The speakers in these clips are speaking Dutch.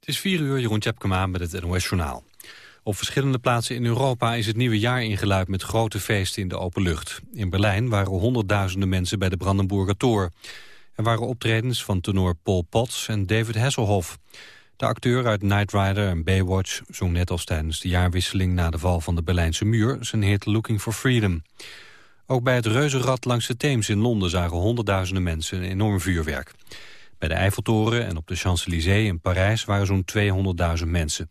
Het is 4 uur, Jeroen Tjepkema met het NOS Journaal. Op verschillende plaatsen in Europa is het nieuwe jaar ingeluid met grote feesten in de open lucht. In Berlijn waren honderdduizenden mensen bij de Brandenburger Tor. Er waren optredens van tenor Paul Potts en David Hasselhoff. De acteur uit Knight Rider en Baywatch zong net als tijdens de jaarwisseling na de val van de Berlijnse muur zijn hit Looking for Freedom. Ook bij het reuzenrad langs de Theems in Londen zagen honderdduizenden mensen een enorm vuurwerk. Bij de Eiffeltoren en op de Champs-Élysées in Parijs waren zo'n 200.000 mensen.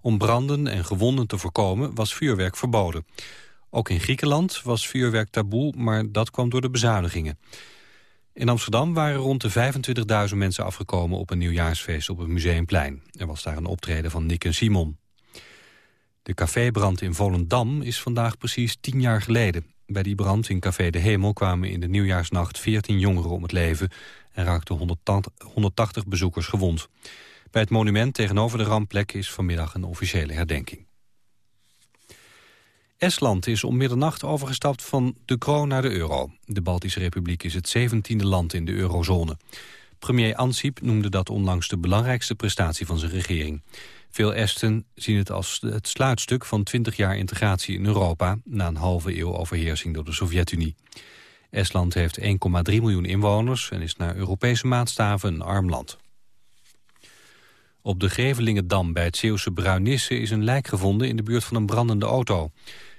Om branden en gewonden te voorkomen was vuurwerk verboden. Ook in Griekenland was vuurwerk taboe, maar dat kwam door de bezuinigingen. In Amsterdam waren rond de 25.000 mensen afgekomen op een nieuwjaarsfeest op het Museumplein. Er was daar een optreden van Nick en Simon. De cafébrand in Volendam is vandaag precies tien jaar geleden. Bij die brand in Café de Hemel kwamen in de nieuwjaarsnacht 14 jongeren om het leven en raakten 180 bezoekers gewond. Bij het monument tegenover de rampplek is vanmiddag een officiële herdenking. Estland is om middernacht overgestapt van de kroon naar de euro. De Baltische Republiek is het zeventiende land in de eurozone. Premier Ansip noemde dat onlangs de belangrijkste prestatie van zijn regering. Veel Esten zien het als het sluitstuk van 20 jaar integratie in Europa... na een halve eeuw overheersing door de Sovjet-Unie. Estland heeft 1,3 miljoen inwoners en is naar Europese maatstaven een arm land. Op de Grevelingendam bij het Zeeuwse Bruinisse is een lijk gevonden in de buurt van een brandende auto.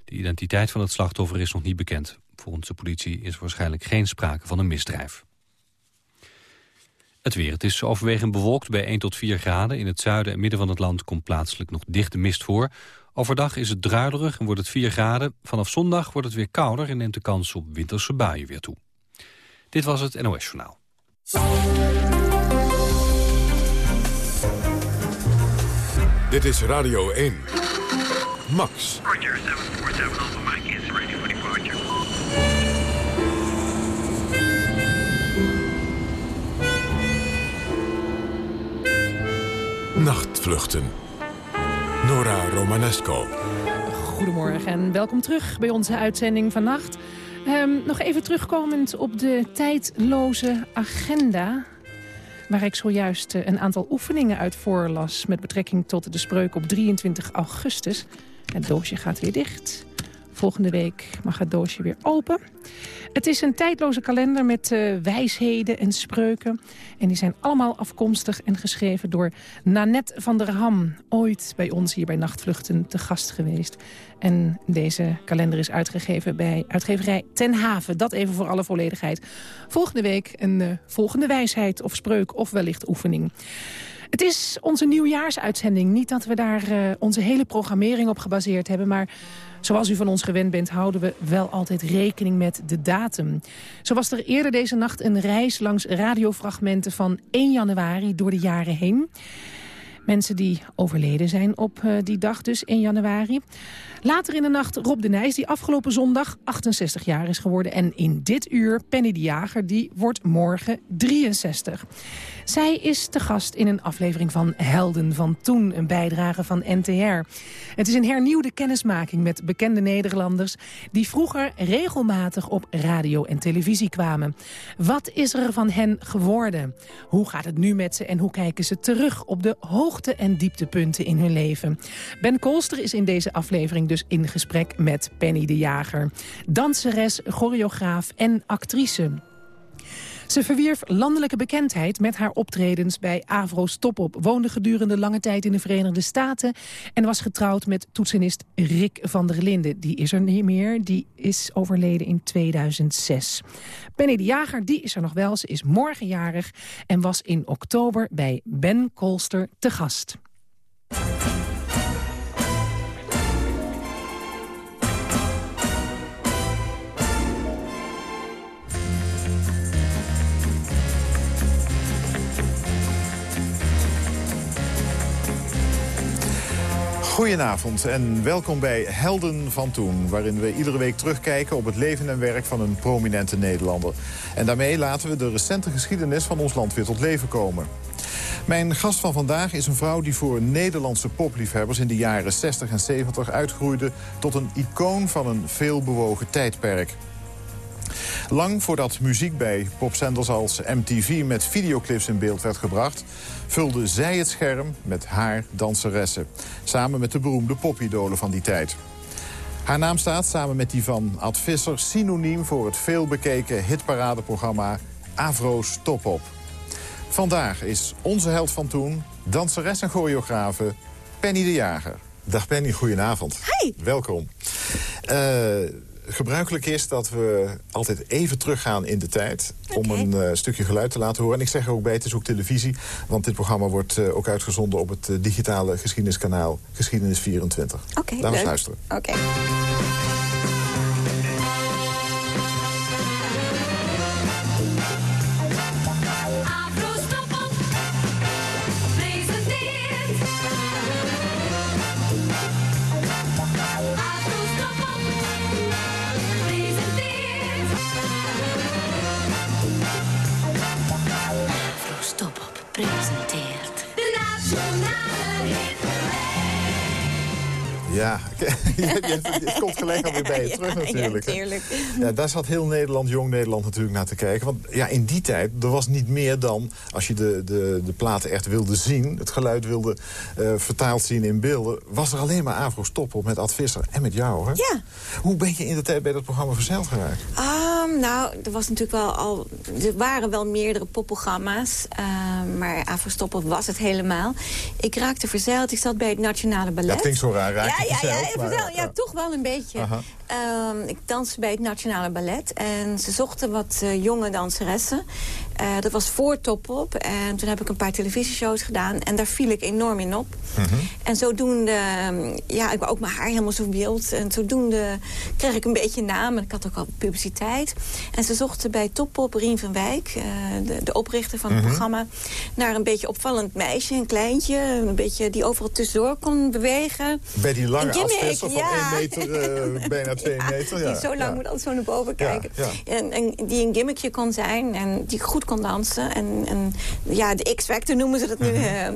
De identiteit van het slachtoffer is nog niet bekend. Volgens de politie is waarschijnlijk geen sprake van een misdrijf. Het weer. Het is overwegend bewolkt bij 1 tot 4 graden. In het zuiden en midden van het land komt plaatselijk nog dichte mist voor. Overdag is het druilerig en wordt het 4 graden. Vanaf zondag wordt het weer kouder en neemt de kans op winterse buien weer toe. Dit was het NOS Journaal. Dit is Radio 1. Max. Roger, 747 Alpha Mike is ready for departure. Nachtvluchten. Nora Romanesco. Goedemorgen en welkom terug bij onze uitzending vannacht. Ehm, nog even terugkomend op de tijdloze agenda waar ik zojuist eh, een aantal oefeningen uit voorlas... met betrekking tot de spreuk op 23 augustus. Het doosje gaat weer dicht. Volgende week mag het doosje weer open. Het is een tijdloze kalender met uh, wijsheden en spreuken. En die zijn allemaal afkomstig en geschreven door Nanette van der Ham. Ooit bij ons hier bij Nachtvluchten te gast geweest. En deze kalender is uitgegeven bij uitgeverij Ten Haven. Dat even voor alle volledigheid. Volgende week een uh, volgende wijsheid of spreuk of wellicht oefening. Het is onze nieuwjaarsuitzending. Niet dat we daar uh, onze hele programmering op gebaseerd hebben... maar zoals u van ons gewend bent houden we wel altijd rekening met de datum. Zo was er eerder deze nacht een reis langs radiofragmenten van 1 januari door de jaren heen. Mensen die overleden zijn op uh, die dag, dus 1 januari. Later in de nacht Rob de Nijs, die afgelopen zondag 68 jaar is geworden. En in dit uur Penny de Jager, die wordt morgen 63. Zij is te gast in een aflevering van Helden van Toen, een bijdrage van NTR. Het is een hernieuwde kennismaking met bekende Nederlanders... die vroeger regelmatig op radio en televisie kwamen. Wat is er van hen geworden? Hoe gaat het nu met ze en hoe kijken ze terug op de hoogte- en dieptepunten in hun leven? Ben Kolster is in deze aflevering dus in gesprek met Penny de Jager. Danseres, choreograaf en actrice. Ze verwierf landelijke bekendheid met haar optredens bij Avro's Topop. Woonde gedurende lange tijd in de Verenigde Staten... en was getrouwd met toetsenist Rick van der Linden. Die is er niet meer, die is overleden in 2006. Penny de Jager, die is er nog wel. Ze is morgenjarig en was in oktober bij Ben Kolster te gast. Goedenavond en welkom bij Helden van Toen... waarin we iedere week terugkijken op het leven en werk van een prominente Nederlander. En daarmee laten we de recente geschiedenis van ons land weer tot leven komen. Mijn gast van vandaag is een vrouw die voor Nederlandse popliefhebbers... in de jaren 60 en 70 uitgroeide tot een icoon van een veelbewogen tijdperk. Lang voordat muziek bij popzenders als MTV met videoclips in beeld werd gebracht... vulde zij het scherm met haar danseressen. Samen met de beroemde popidolen van die tijd. Haar naam staat samen met die van Ad Visser synoniem voor het veelbekeken hitparadeprogramma Avro's Top Op. Vandaag is onze held van toen, danseres en choreografe Penny de Jager. Dag Penny, goedenavond. Hi. Welkom. Uh, gebruikelijk is dat we altijd even teruggaan in de tijd... om een uh, stukje geluid te laten horen. En ik zeg er ook bij, het is ook televisie... want dit programma wordt uh, ook uitgezonden op het digitale geschiedeniskanaal Geschiedenis 24. Oké, okay, Laten we luisteren. Oké. Okay. Het komt gelijk alweer bij je terug natuurlijk. Ja, daar zat heel Nederland, jong Nederland natuurlijk naar te kijken. Want ja, in die tijd, er was niet meer dan... als je de, de, de platen echt wilde zien, het geluid wilde uh, vertaald zien in beelden... was er alleen maar Avro Stoppel met Ad Visser en met jou, hè? Ja. Hoe ben je in de tijd bij dat programma verzeild geraakt? Um, nou, er was natuurlijk wel al... Er waren wel meerdere popprogramma's, uh, maar Avro Stoppel was het helemaal. Ik raakte verzeild, ik zat bij het Nationale Ballet. Dat klinkt zo raar, raak ja, ja, ja, ja, toch wel een beetje. Um, ik danste bij het Nationale Ballet. En ze zochten wat uh, jonge danseressen. Uh, dat was voor Top Op. En toen heb ik een paar televisieshows gedaan. En daar viel ik enorm in op. Mhm. En zodoende... Um, ja, ik ook mijn haar helemaal zo wild. En zodoende kreeg ik een beetje naam. En ik had ook al publiciteit. En ze zochten bij Top Op Rien van Wijk... Uh, de, de, oprichter van het Mhm. programma... naar een beetje opvallend meisje, een kleintje. Een beetje die overal tussendoor kon bewegen. Bij die lange afvisser van ja. 1 meter, uh, bijna 2 meter. Ja, die zo lang ja. moet altijd zo naar boven kijken. ja. En, en die een gimmickje kon zijn en die goed kon dansen. En, en ja, de X-Factor noemen ze dat nu. Mhm. eh,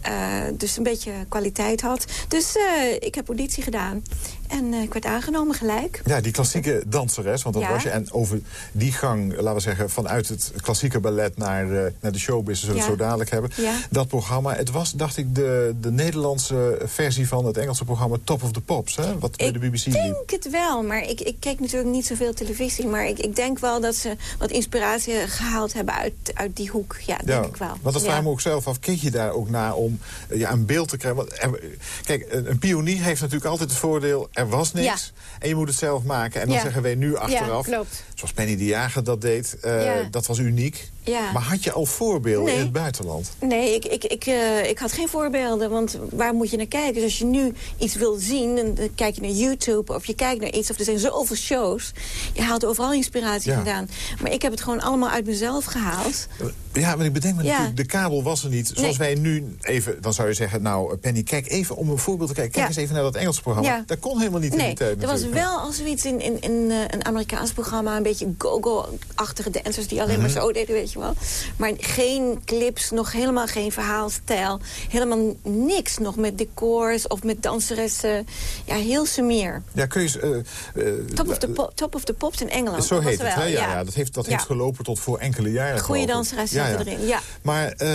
eh, dus een beetje kwaliteit had. Dus eh, ik heb auditie gedaan. En eh, ik werd aangenomen gelijk. Ja, die klassieke danseres, want dat Ja. was je. En over die gang, laten we zeggen, vanuit het klassieke ballet naar, eh, naar de showbusiness, zullen we het zo dadelijk hebben. Ja. Dat programma, het was, dacht ik, de, de Nederlandse versie van het Engelse programma Top of the Pops, hè? Wat bij de BBC Ik liep. denk het wel, maar ik, ik keek natuurlijk niet zoveel televisie. Maar ik, ik denk wel dat ze wat inspiratie gehaald hebben uit, uit die hoek. Ja, denk ik wel. Want dat vraag me ook zelf af. Keek je daar ook naar om eh, ja, een beeld te krijgen? Want, kijk, een, een pionier heeft natuurlijk altijd het voordeel... er was niks en je moet het zelf maken. En dan Ja. zeggen wij nu achteraf... klopt. zoals Penny de Jager dat deed, eh, dat was uniek. Maar had je al voorbeelden Nee. in het buitenland? Nee, ik, ik, ik, eh, ik had geen voorbeelden, want waar moet je naar kijken? Dus als je nu iets wil zien, dan kijk je naar YouTube of je kijkt naar iets... of er zijn zoveel shows. Je haalt overal inspiratie vandaan. Maar ik heb het gewoon allemaal uit mezelf gehaald. Ja, maar ik bedenk me Ja. natuurlijk, de kabel was er niet. Zoals wij nu even, dan zou je zeggen... nou, Penny, kijk even om een voorbeeld te kijken. Kijk Ja. eens even naar dat Engelse programma. Ja. Dat kon helemaal niet in Nee, die tijd er was wel al zoiets in, in, in eh, een Amerikaans programma... een beetje go-go-achtige dancers die alleen Mhm. maar zo deden, weet je wel. Maar geen clips, nog helemaal geen verhaalstijl. Helemaal niks nog met decors of met danseressen. Ja, heel sumier. Ja, kun je... eh, eh, Top of the, top of the Pops in Engeland. Zo heet het, wel, hè? Ja, ja. dat heeft, dat heeft gelopen tot voor enkele jaren. Goeie geloof ik. danseres Ja, zaten ja. erin, ja. Maar eh,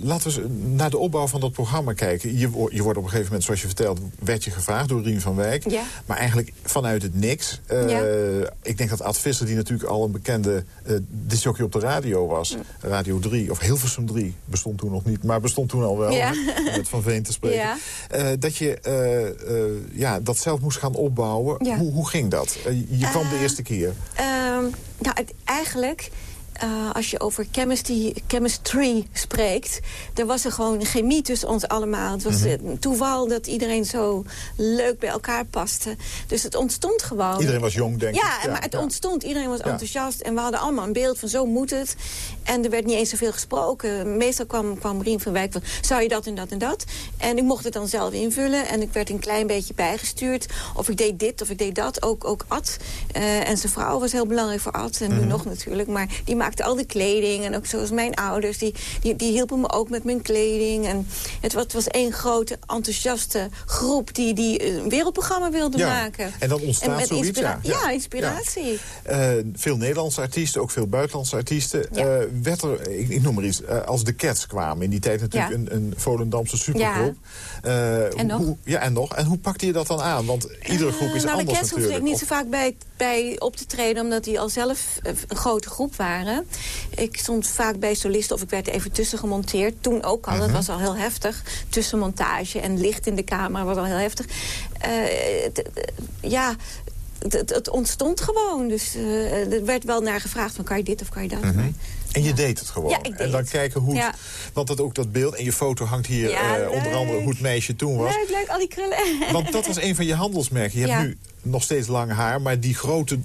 laten we eens naar de opbouw van dat programma kijken. Je, wo- je wordt op een gegeven moment, zoals je vertelt... werd je gevraagd door Rien van Wijk. Ja. Maar eigenlijk vanuit het niks. Eh. Ik denk dat Ad Visser, die natuurlijk al een bekende uh, disjockey op de radio was... Radio 3, of Hilversum 3, bestond toen nog niet... maar bestond toen al wel, Ja. hè, met Van Veen te spreken. Ja. Eh, dat je ja, dat zelf moest gaan opbouwen. Hoe, hoe ging dat? Je kwam de eerste keer. Ehm, nou, het- eigenlijk, eh, als je over chemistry, chemistry spreekt... er was er gewoon chemie tussen ons allemaal. Het was Mhm. eh, toeval dat iedereen zo leuk bij elkaar paste. Dus het ontstond gewoon. Iedereen was jong, denk ik. Ja, maar het ja. ontstond. Iedereen was Ja. enthousiast. En we hadden allemaal een beeld van zo moet het. En er werd niet eens zoveel gesproken. Meestal kwam, kwam Rien van Wijk van... zou je dat en dat en dat? En ik mocht het dan zelf invullen. En ik werd een klein beetje bijgestuurd. Of ik deed dit of ik deed dat. Ook, ook Ad. Eh, en zijn vrouw was heel belangrijk voor Ad. En nu Mhm. nog natuurlijk. Maar die maakte al die kleding. En ook zoals mijn ouders, die, die, die hielpen me ook met mijn kleding. En het, was- het was één grote enthousiaste groep die, die een wereldprogramma wilde Ja, maken. en dan ontstaat met zoiets, inspira- ja. Ja, inspiratie. Eh, veel Nederlandse artiesten, ook veel buitenlandse artiesten. Eh, werd er, ik, ik noem maar iets, eh, als de Cats kwamen. In die tijd natuurlijk een, een Volendamse supergroep. En nog. Hoe, ja, en nog. En hoe pakte je dat dan aan? Want iedere groep is nou, anders de Cats hoefde natuurlijk. ik niet zo vaak bij, bij op te treden... omdat die al zelf een grote groep waren. Ik stond vaak bij solisten of ik werd er even tussen gemonteerd. Toen ook al, Mhm. dat was al heel heftig. Tussenmontage en licht in de camera was al heel heftig. Eh, ja... Het, ontstond gewoon. Dus eh, er werd wel naar gevraagd van kan je dit of kan je dat. Mhm. En je deed het gewoon. Ja, ik deed en dan het. kijken hoe het, Ja. Want dat ook dat beeld en je foto hangt hier eh, onder andere hoe het meisje toen was. Leuk, leuk, al die krullen. Want dat was een van je handelsmerken. Je hebt nu nog steeds lang haar, maar die grote,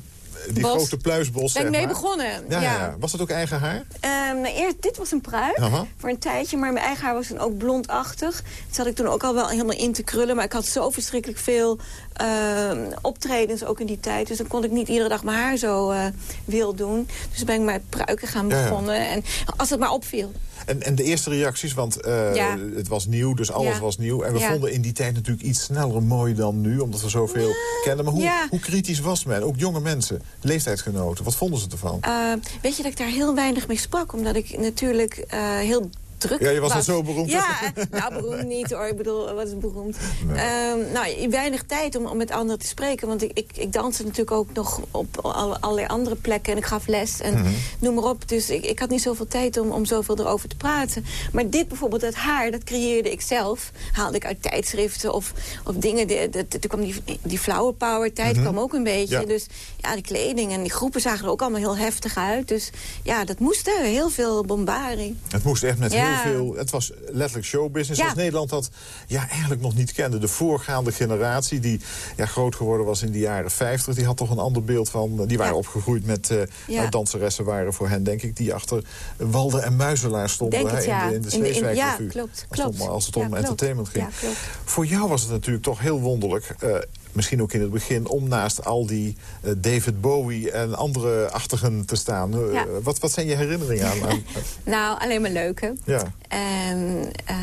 die Bos. grote pluisbos, ben ik mee maar. begonnen. Ja, ja. Was dat ook eigen haar? Ehm, nou, eerst, dit was een pruik voor een tijdje, maar mijn eigen haar was toen ook blondachtig. Dat zat ik toen ook al wel helemaal in te krullen. Maar ik had zo verschrikkelijk veel ehm, optredens ook in die tijd. Dus dan kon ik niet iedere dag mijn haar zo eh wild doen. Dus ben ik met pruiken gaan ja. begonnen. En als het maar opviel. En, en de eerste reacties, want eh, Ja. het was nieuw, dus alles Ja. was nieuw. En we Ja. vonden in die tijd natuurlijk iets sneller mooi dan nu, omdat we zoveel kennen. Maar hoe, hoe kritisch was men? Ook jonge mensen, leeftijdsgenoten, wat vonden ze ervan? Eh, weet je dat ik daar heel weinig mee sprak? Omdat ik natuurlijk eh, heel druk Ja, je was al zo beroemd. Ja, nou beroemd niet hoor. Ik bedoel, wat is beroemd? Ehm, nou, weinig tijd om, om met anderen te spreken. Want ik, ik, ik danste natuurlijk ook nog op alle- allerlei andere plekken. En ik gaf les en Mhm. noem maar op. Dus ik, ik had niet zoveel tijd om, om zoveel erover te praten. Maar dit bijvoorbeeld, dat haar, dat creëerde ik zelf. Haalde ik uit tijdschriften of, of dingen. De, de, de- toen kwam die, die flower power tijd kwam ook een beetje. Mhm. Ja. Dus ja, die kleding en die groepen zagen er ook allemaal heel heftig uit. Dus ja, dat moest er. Heel veel bombarie. Het moest echt met Ja. heel veel... Het was letterlijk showbusiness. Ja. Als Nederland dat ja, eigenlijk nog niet kende. De voorgaande generatie die ja, groot geworden was in de jaren 50... die had toch een ander beeld van... Die waren Ja. opgegroeid met... Ja. nou, danseressen waren voor hen, denk ik... die achter Walden en Muizelaar stonden hè, in de, in ja, klopt, Als, het klopt. om, als het om klopt. entertainment ging. Ja, klopt. Voor jou was het natuurlijk toch heel wonderlijk... eh, misschien ook in het begin, om naast al die eh, David Bowie en andere achtigen te staan. Eh, Ja. wat, wat zijn je herinneringen aan? aan Nou, alleen maar leuke. ja. En, eh,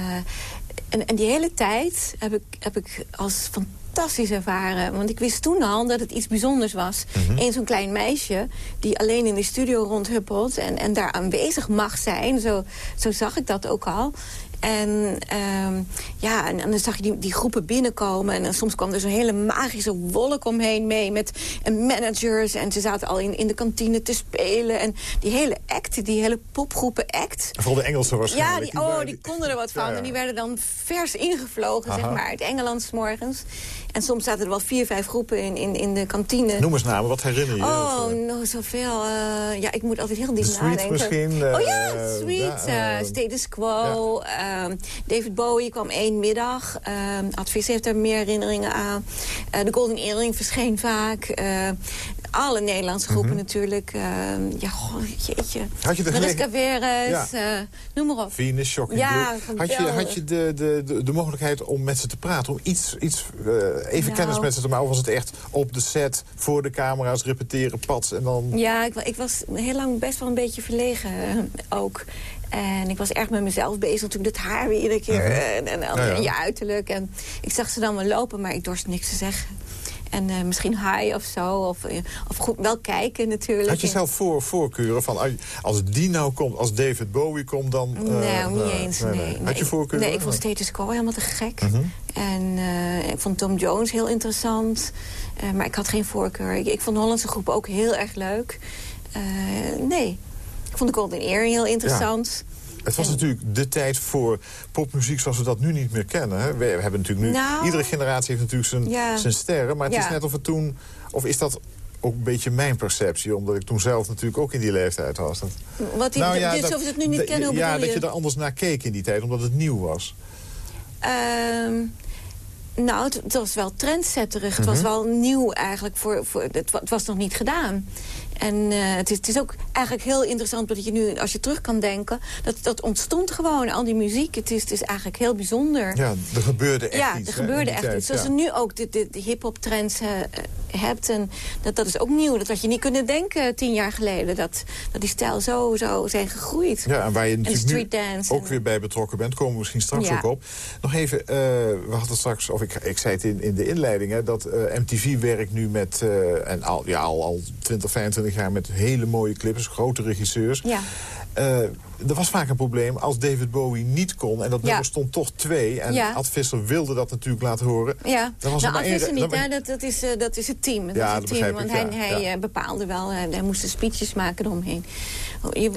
en, en die hele tijd heb ik, heb ik als fantastisch ervaren. Want ik wist toen al dat het iets bijzonders was. Eén zo'n klein meisje die alleen in de studio rondhuppelt... en, en daar aanwezig mag zijn. Zo, zo zag ik dat ook al. En, ehm, ja, en, en dan zag je die, die groepen binnenkomen. En, soms kwam er zo'n hele magische wolk omheen mee... met en managers. En ze zaten al in, in de kantine te spelen. En die hele act, die hele popgroepen act... Vooral de Engelse Ja, waarschijnlijk. die, oh, die konden er wat van. Ja, ja. En die werden dan vers ingevlogen, zeg maar, uit Engeland 's morgens. En soms zaten er wel vier, vijf groepen in, in, in de kantine. Noem eens namen, wat herinner je je? Oh, Of, eh, nou, zoveel. eh, ja, ik moet altijd heel diep nadenken. misschien, eh, oh ja, Sweet, ja, eh, eh, Status Quo. ehm, David Bowie kwam één middag. ehm Advies heeft daar meer herinneringen aan. Eh, de Golden Earring verscheen vaak. Eh, alle Nederlandse groepen natuurlijk. ehm, ja, goh, jeetje. Mhm. Had je de Mariska Veres, Ja. eh, noem maar op. Venus, Shocking Ja. Had je, had je de, de, de, de mogelijkheid om met ze te praten? Om iets, iets eh, even Nou. kennis met ze te maken? Of was het echt op de set, voor de camera's, repeteren, pads en dan... Ja, ik, ik was heel lang best wel een beetje verlegen eh, ook. En ik was erg met mezelf bezig. Natuurlijk dat haar weer iedere keer. eh, en, en, en je uiterlijk. En ik zag ze dan wel lopen, maar ik dorst niks te zeggen. En eh, misschien hi of zo. Of, eh, of goed, wel kijken natuurlijk. Had je zelf voor, voorkeuren van als- als die nou komt, als David Bowie komt, dan... eh, Nee, niet eens. nee, Nee. Had je voorkeuren? Nee, ik vond Status Quo helemaal te gek. Mhm. En ik vond Tom Jones heel interessant. Maar ik had geen voorkeur. Ik, ik vond de Hollandse groep ook heel erg leuk. Nee. Ik vond de Golden Earring heel interessant. Het was natuurlijk de tijd voor popmuziek zoals we dat nu niet meer kennen. Hè? We hebben natuurlijk nu... Nou. Iedere generatie heeft natuurlijk zijn, Ja. zijn sterren. Maar het is Ja. net of het toen... Of is dat ook een beetje mijn perceptie? Omdat ik toen zelf natuurlijk ook in die leeftijd was. Dat, Wat die, dus of ze het nu niet kennen, Ja, bedoel dat je? je er anders naar keek in die tijd, omdat het nieuw was. Ehm, nou, het, het was wel trendsetterig. Het was wel nieuw eigenlijk. Voor, voor, het was nog niet gedaan. En het is, het, is, ook eigenlijk heel interessant dat je nu, als je terug kan denken... dat, dat ontstond gewoon, al die muziek. Het is, het is eigenlijk heel bijzonder. Ja, er gebeurde echt ja, iets. Ja, er gebeurde echt iets. Zoals je nu ook de, de, de hip-hop trends hebt. En dat, dat is ook nieuw. Dat had je niet kunnen denken tien jaar geleden. Dat, dat die stijl zo, zo zijn gegroeid. Ja, en waar je natuurlijk nu ook weer bij betrokken bent. Komen we misschien straks ook op. Nog even, uh, we hadden straks, of ik, ik zei het in, in de inleiding... Hè, dat uh, eh, MTV werkt nu met, uh, en al, ja, al, al 20, 25 jaar met hele mooie clips. Grote regisseurs. Ja. Uh, er was vaak een probleem als David Bowie niet kon. En dat nummer stond toch twee. En ja. Ad Visser wilde dat natuurlijk laten horen. Ja, dan was nou, Ad Visser niet, hè? Dat, dat, is, uh, dat is het team. Dat ja, is het team want ik, hij, hij uh, bepaalde wel, hij moest speeches maken eromheen. Je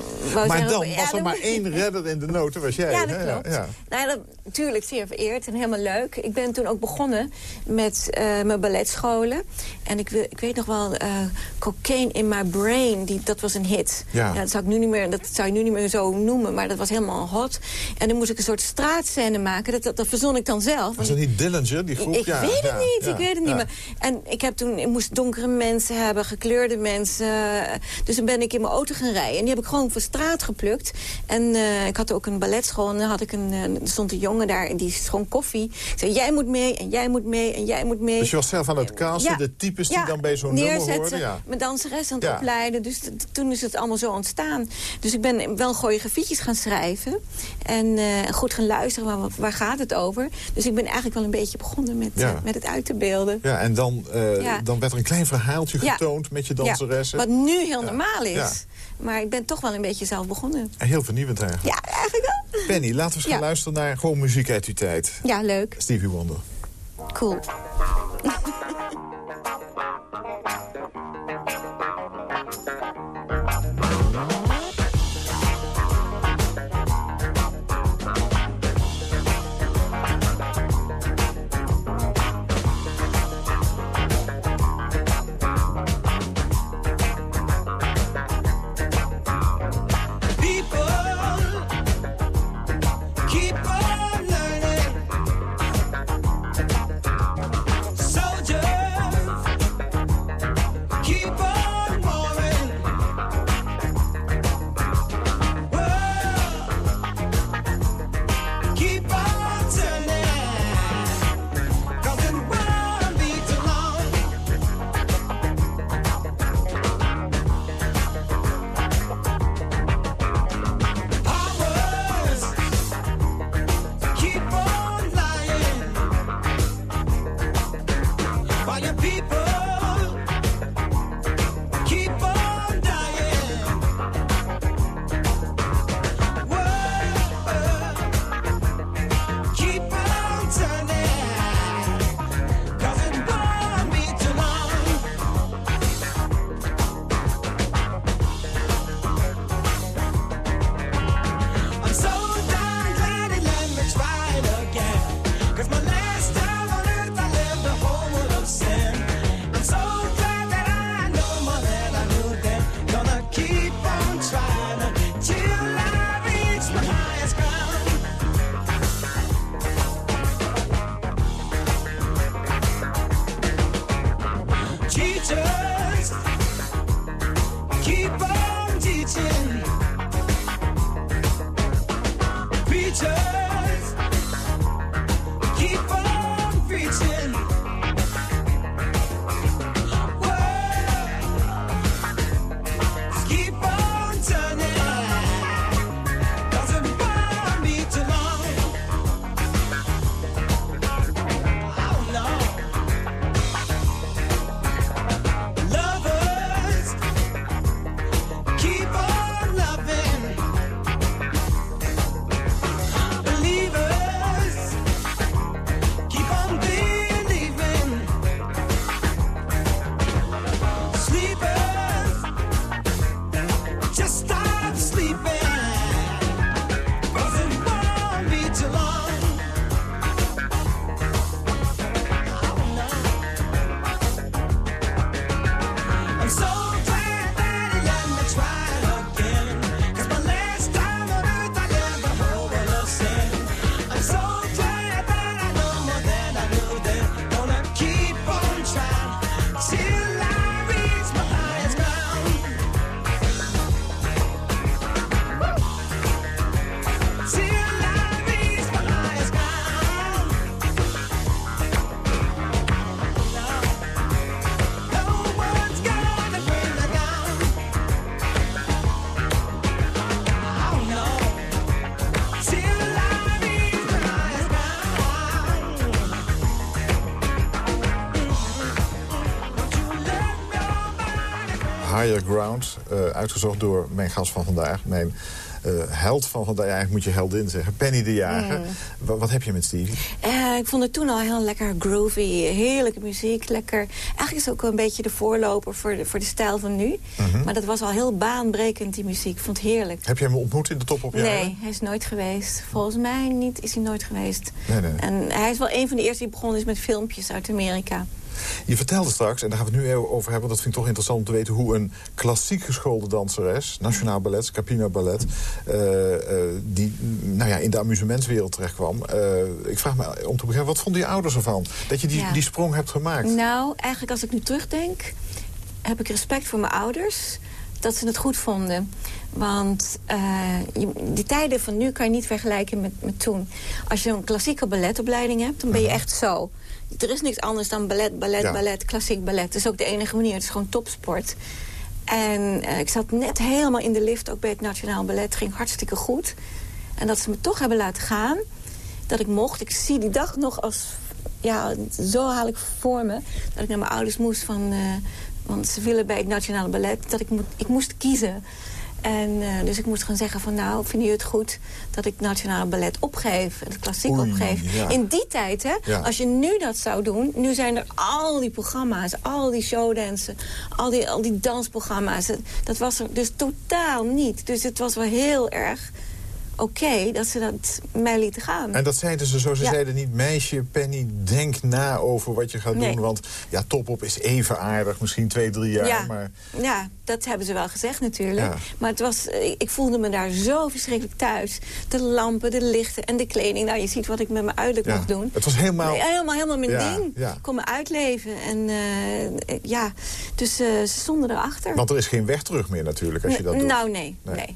maar dan was er maar één redder in de noten, was jij. Ja, dat klopt. Ja, Nou, dat, natuurlijk zeer vereerd en helemaal leuk. Ik ben toen ook begonnen met mijn balletscholen. En ik, ik weet nog wel, Cocaine in My Brain, die, dat was een hit. Ja. dat, zou ik nu niet meer, dat zou je nu niet meer zo noemen, maar dat was helemaal hot. En dan moest ik een soort straatscène maken. Dat, dat, dat verzon ik dan zelf. Was dat niet Dillinger, die groep? Ik, ja, weet het niet, ik weet het niet. Maar, en ik heb toen, ik moest donkere mensen hebben, gekleurde mensen. Dus dan ben ik in mijn auto gaan rijden heb ik gewoon voor straat geplukt. En uh, ik had ook een balletschool en dan had ik een, er stond een jongen daar en die schonk koffie. Ik zei, jij moet mee en jij moet mee en jij moet mee. Dus je was zelf aan het casten, ja. de types die dan bij zo'n nummer hoorden? Ja. mijn danseres aan het opleiden. Dus toen is het allemaal zo ontstaan. Dus ik ben wel choreografietjes gaan schrijven. En uh, goed gaan luisteren, waar, waar, gaat het over? Dus ik ben eigenlijk wel een beetje begonnen met, met het uit te beelden. Ja, en dan, dan werd er een klein verhaaltje getoond met je danseressen. Wat nu heel normaal is. Maar ik ben toch wel een beetje zelf begonnen. Heel vernieuwend eigenlijk. Ja, eigenlijk wel. Penny, laten we eens gaan luisteren naar gewoon muziek uit die tijd. Ja, leuk. Stevie Wonder. Cool. Uh, uitgezocht door mijn gast van vandaag. Mijn uh, held van vandaag, eigenlijk moet je heldin zeggen. Penny de Jager. Mm. Wat, wat, heb je met Stevie? Uh, ik vond het toen al heel lekker groovy. Heerlijke muziek. Lekker. Eigenlijk is het ook een beetje de voorloper voor de, voor de stijl van nu. Mhm. Maar dat was al heel baanbrekend, die muziek. Ik vond het heerlijk. Heb je hem ontmoet in de top op Nee, hij is nooit geweest. Volgens mij niet, is hij nooit geweest. Nee, nee. En hij is wel een van de eerste die begonnen is met filmpjes uit Amerika. Je vertelde straks, en daar gaan we het nu over hebben... dat vind ik toch interessant om te weten hoe een klassiek geschoolde danseres... Nationaal Ballet, Capino Ballet... Uh, uh, die nou ja, in de amusementswereld terechtkwam. Uh, ik vraag me om te begrijpen, wat vonden je ouders ervan? Dat je die, die sprong hebt gemaakt? Nou, eigenlijk als ik nu terugdenk... heb ik respect voor mijn ouders dat ze het goed vonden. Want die tijden van nu kan je niet vergelijken met, met toen. Als je een klassieke balletopleiding hebt, dan ben je mhm. echt zo er is niks anders dan ballet, ballet, ballet, klassiek ballet. Dat is ook de enige manier. Het is gewoon topsport. En uh, ik zat net helemaal in de lift, ook bij het Nationaal Ballet. Het ging hartstikke goed. En dat ze me toch hebben laten gaan, dat ik mocht. Ik zie die dag nog als... Ja, zo haal ik voor me dat ik naar mijn ouders moest van... Uh, want ze willen bij het Nationale Ballet dat ik, ik moest kiezen. En uh, dus ik moest gaan zeggen van nou, vind je het goed dat ik nationale ballet opgeef, het klassiek opgeef. In die tijd, hè, als je nu dat zou doen, nu zijn er al die programma's, al die showdansen, al die, al die dansprogramma's. Dat was er dus totaal niet. Dus het was wel heel erg oké dat ze dat mij lieten gaan. En dat zeiden ze zo. Ze zeiden niet, meisje, Penny, denk na over wat je gaat doen. Want ja, top-op is even aardig, misschien twee, drie jaar. Ja, maar... ja dat hebben ze wel gezegd natuurlijk. Maar het was, ik voelde me daar zo verschrikkelijk thuis. De lampen, de lichten en de kleding. Nou, je ziet wat ik met mijn uiterlijk mocht doen. Het was helemaal... helemaal, helemaal mijn ding. Ik kon me uitleven. En uh, ja, dus uh, ze stonden erachter. Want er is geen weg terug meer natuurlijk als je dat doet. Nou, nee. nee. nee.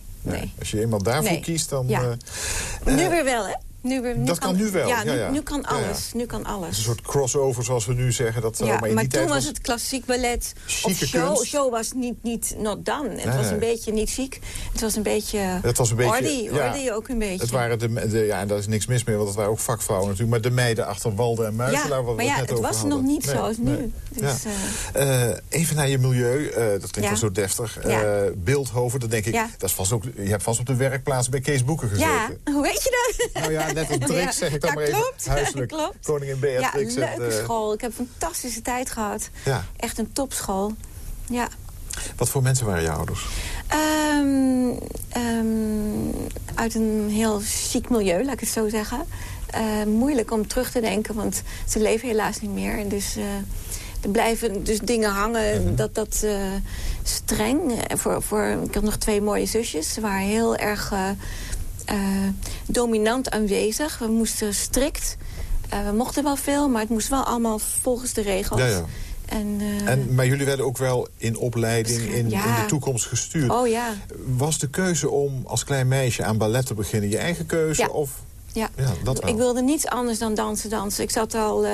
Als je eenmaal daarvoor kiest, dan... Ja. Uh, nu weer wel, hè? Nu, nu dat kan, nu wel. Ja, nu, nu kan alles. Nu kan alles. een soort crossover, zoals we nu zeggen. Dat ja, maar, maar toen was het klassiek ballet. Of show, show was niet, niet not done. Het was een beetje niet chic. Het was een beetje het was een beetje, ordy, ordy ook een beetje. Het waren de, de, ja, en daar is niks mis mee, want het waren ook vakvrouwen natuurlijk. Maar de meiden achter Walden en Muiselaar, ja, wat maar ja, het was nog niet zoals nu. Dus, uh, even naar je milieu. Uh, dat klinkt wel zo deftig. Uh, Beeldhoven, dat denk ik. Dat is vast ook, je hebt vast op de werkplaats bij Kees Boeken gezeten. Ja, hoe weet je dat? Nou ja, net een trick zeg ik dan maar klopt. even huiselijk. klopt. Koningin Beatrix. Ja, leuke school. Ik heb een fantastische tijd gehad. Ja. Echt een topschool. Ja. Wat voor mensen waren je ouders? Um, um, uit een heel chic milieu, laat ik het zo zeggen. Uh, moeilijk om terug te denken, want ze leven helaas niet meer. En dus... Uh, er blijven dus dingen hangen, mhm. dat, dat streng. Voor, voor, ik had nog twee mooie zusjes. Ze waren heel erg dominant aanwezig. We moesten strikt. Uh, we mochten wel veel, maar het moest wel allemaal volgens de regels. Ja, ja. En, uh, en, maar jullie werden ook wel in opleiding in, in, de toekomst gestuurd. Oh, ja. Was de keuze om als klein meisje aan ballet te beginnen je eigen keuze? Ja. Of ja. dat ik wilde niets anders dan dansen, dansen. Ik zat al uh,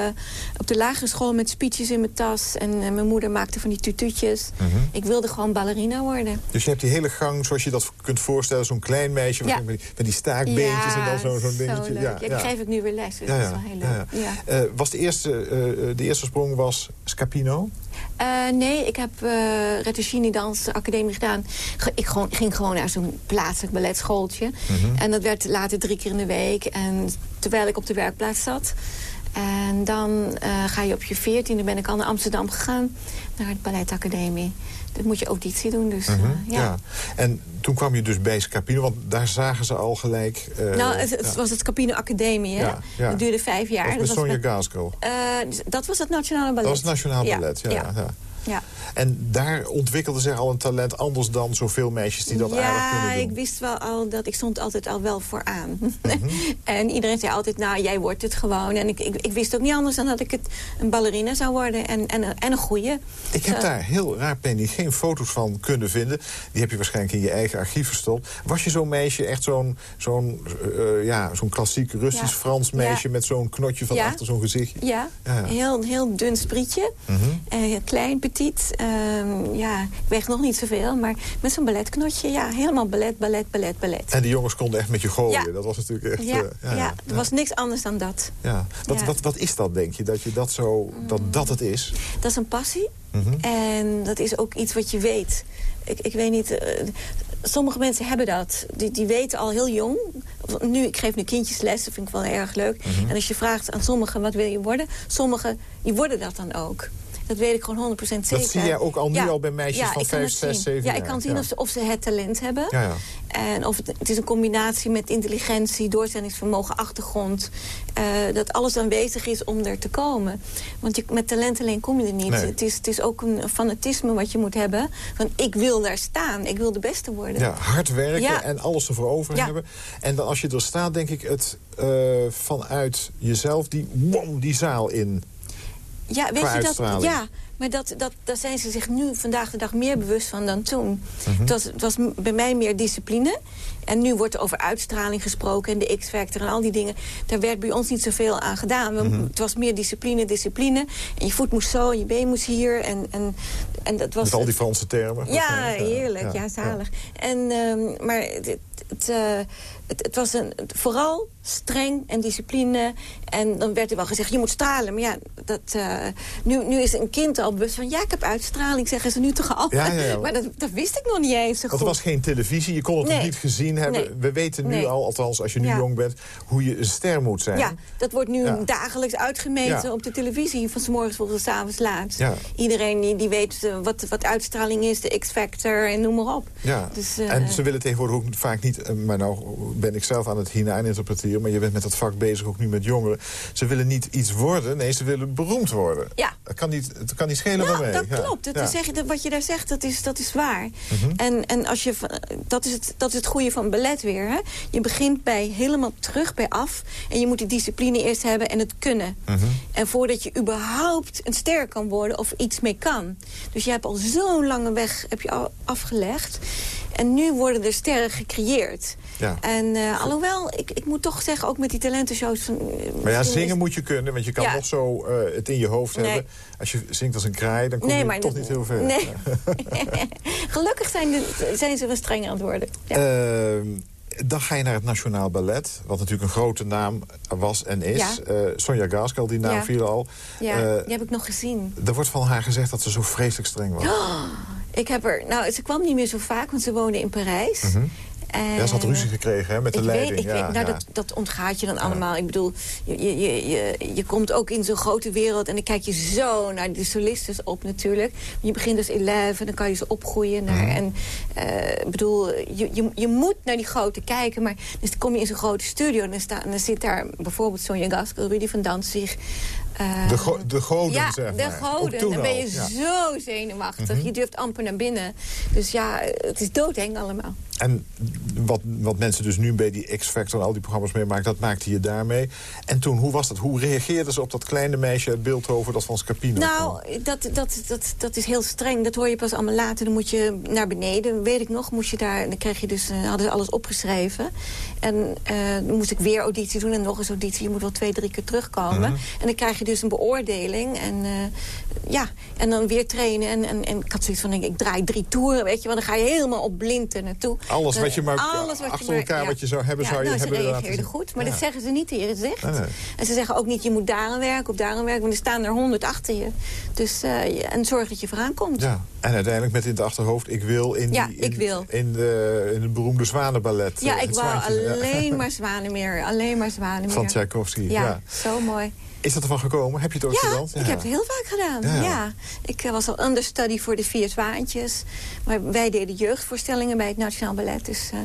op de lagere school met speeches in mijn tas. En uh, mijn moeder maakte van die tutuutjes. Mm -hmm. Ik wilde gewoon ballerina worden. Dus je hebt die hele gang, zoals je dat kunt voorstellen... zo'n klein meisje ja. met, die, staakbeentjes en dan zo'n zo dingetje. Ja, ja, die geef ik nu weer les, dus dat is wel heel leuk. Uh, was de eerste, de eerste sprong was Scapino? Uh, nee, ik heb uh, Retouchini Dans Academie gedaan. Ik gewoon, ging gewoon naar zo'n plaatselijk balletschooltje. Mm En dat werd later drie keer in de week. En terwijl ik op de werkplaats zat... En dan uh, ga je op je veertiende, ben ik al naar Amsterdam gegaan, naar het Balletacademie. Dat moet je auditie doen, dus uh ja. ja. En toen kwam je dus bij Scapino, want daar zagen ze al gelijk... Uh, nou, het, het ja. was het Scapino Academie, hè? Ja, Dat duurde vijf jaar. Dat was met Sonja Gaskell. dat was het Nationale Ballet. Dat was het Nationaal Ballet, ja. ja. En daar ontwikkelde zich al een talent anders dan zoveel meisjes die dat ja, aardig kunnen doen. Ja, ik wist wel al dat ik stond altijd al wel vooraan. Mm en iedereen zei altijd, nou, jij wordt het gewoon. En ik, ik, ik, wist ook niet anders dan dat ik het een ballerina zou worden. En, en, en een goeie. Ik heb daar heel raar, Penny, geen foto's van kunnen vinden. Die heb je waarschijnlijk in je eigen archief verstopt. Was je zo'n meisje, echt zo'n zo'n uh, ja, zo'n klassiek Russisch-Frans meisje... met zo'n knotje van achter zo'n gezichtje? Ja, Heel, heel dun sprietje. Mm -hmm. klein, petit. Um, ja, ik weeg nog niet zoveel, maar met zo'n balletknotje. Ja, helemaal ballet, ballet, ballet, ballet. En die jongens konden echt met je gooien. Dat was natuurlijk echt... Ja, uh, ja, ja, er was niks anders dan dat. Ja. Wat, Wat, wat is dat, denk je? Dat, je dat, zo, dat dat het is? Dat is een passie. Mhm. En dat is ook iets wat je weet. Ik, ik weet niet... eh, sommige mensen hebben dat. Die, die weten al heel jong. Nu, ik geef nu kindjesles, dat vind ik wel erg leuk. Mhm. En als je vraagt aan sommigen wat wil je worden... sommigen, die worden dat dan ook. Dat weet ik gewoon 100% zeker. Dat zie jij ook al nu Ja. al bij meisjes Ja, van ik kan 5, het 6, zien. 7 Ja, jaar. ik kan zien of, ze, of ze het talent hebben. Ja, ja. En of het, het is een combinatie met intelligentie, doorzettingsvermogen, achtergrond. eh, dat alles aanwezig is om er te komen. Want je, met talent alleen kom je er niet. Nee. Het, is, het is ook een fanatisme wat je moet hebben. Van ik wil daar staan, ik wil de beste worden. Ja, hard werken Ja. en alles ervoor over Ja. hebben. En dan als je er staat, denk ik, het eh, vanuit jezelf die, wom, die zaal in. Ja, weet je dat? Ja, maar dat, dat, daar zijn ze zich nu vandaag de dag meer bewust van dan toen. Mhm. het, was, was bij mij meer discipline. En nu wordt er over uitstraling gesproken en de X-factor en al die dingen. Daar werd bij ons niet zoveel aan gedaan. We- Mhm. Het was meer discipline, discipline. En je voet moest zo, en je been moest hier. En, en, en dat was, Met al die Franse termen. ja, heerlijk. Ja, zalig. En, ehm, maar het, het, eh, het, het was een, vooral streng en discipline. En dan werd er wel gezegd, je moet stralen. Maar ja, dat, eh, nu, nu is een kind al bewust van... ja, ik heb uitstraling, zeggen ze nu toch al. Ja, ja, ja. maar dat, dat wist ik nog niet eens zo Want goed. er was geen televisie, je kon het nog niet gezien hebben. Nee. We weten nu Nee. al, althans als je nu jong bent... hoe je een ster moet zijn. Ja, dat wordt nu dagelijks uitgemeten op de televisie. Van s morgens tot s avonds laat. Iedereen die, die weet eh, wat, wat uitstraling is, de X-factor en noem maar op. Ja, Dus, eh, en ze willen tegenwoordig ook vaak niet... eh, maar nou ben ik zelf aan het hierna interpreteren... maar je bent met dat vak bezig, ook nu met jongeren. Ze willen niet iets worden, nee, ze willen beroemd worden. Ja. Het kan niet, het kan niet schelen Nou, waarmee. dat Ja. klopt. Dat Ja. dat- wat je daar zegt, dat is, dat is waar. Mhm. En, en als je, dat, is het, dat is het goede van ballet weer. Hè? Je begint bij helemaal terug bij af. En je moet die discipline eerst hebben en het kunnen. Mhm. En voordat je überhaupt een ster kan worden of iets mee kan. Dus je hebt al zo'n lange weg heb je al afgelegd. En nu worden er sterren gecreëerd. Ja. En eh, alhoewel, ik, ik moet toch zeggen, ook met die talentenshows... Van, eh, Maar ja, zingen is- moet je kunnen, want je kan Ja. nog zo eh, het in je hoofd Nee. hebben. Als je zingt als een kraai, dan kom Nee, je maar toch dat- niet heel ver. Nee. Gelukkig zijn, de, zijn ze wel strenger aan het worden. Ja. Ehm, dan ga je naar het Nationaal Ballet, wat natuurlijk een grote naam was en is. Ja. Eh, Sonja Gaskell, die naam Ja. viel al. ja, Eh, die heb ik nog gezien. er wordt van haar gezegd dat ze zo vreselijk streng was. Ik heb er, nou, ze kwam niet meer zo vaak, want ze woonde in Parijs. En, Mhm. Ja, ze had ruzie gekregen hè, met de ik leiding. Weet, ik ja, weet, nou, ja. dat, dat ontgaat je dan allemaal. Ik bedoel, je, je, je, je, komt ook in zo'n grote wereld... en dan kijk je zo naar de solistes op natuurlijk. Je begint dus 11 en dan kan je ze opgroeien. Naar, Mhm. En eh, ik bedoel, je, je, je moet naar die grote kijken. Maar dus kom je in zo'n grote studio... en dan, sta, en dan zit daar bijvoorbeeld Sonja Gaskell, Rudy van Danzig... eh, De, go- de goden, ja, zeg de maar. Ook goden. Dan ben je ja. zo zenuwachtig. Je durft amper naar binnen. Dus ja, het is doodeng allemaal. En wat, wat mensen dus nu bij die X-Factor en al die programma's meemaken... dat maakte je daarmee. En toen, hoe was dat? Hoe reageerden ze op dat kleine meisje uit Beeldhoven... dat van Scapino kwam? Nou, dat, dat, dat, dat is heel streng. Dat hoor je pas allemaal later. Dan moet je naar beneden. Weet ik nog, moest je daar, dan kreeg je dus, eh, hadden ze alles opgeschreven. En eh, dan moest ik weer auditie doen en nog eens auditie. Je moet wel twee, drie keer terugkomen. Mhm. En dan krijg je dus een beoordeling. En, eh, ja, en dan weer trainen. En, en, en ik had zoiets van, ik, ik draai drie toeren, weet je. Want dan ga je helemaal op blind naartoe. Alles wat je maar Alles wat je achter maar- elkaar ja. wat je zou hebben, Ja, zou je nou, hebben ze reageerden goed. Maar Ja. dat zeggen ze niet in je. Nee, nee. En ze zeggen ook niet, je moet daar aan werken, op daar aan werken. Want er staan er honderd achter je. Dus, eh, je- en zorg dat je vooraan komt. Ja, en uiteindelijk met in het achterhoofd... ik wil in, die, in, wil. in, de, in het beroemde Zwanenballet. Ja, eh, ik het wou alleen maar Zwanemeer. Alleen maar Zwanemeer. Van Tchaikovsky, ja, ja. zo mooi. Is dat ervan gekomen? Heb je het ook Ja, gedaan? ik heb het heel vaak gedaan. Ja. Ja. Ik eh, was al understudy voor de Vier Zwaantjes. Maar wij deden jeugdvoorstellingen bij het Nationaal Ballet. Dus eh,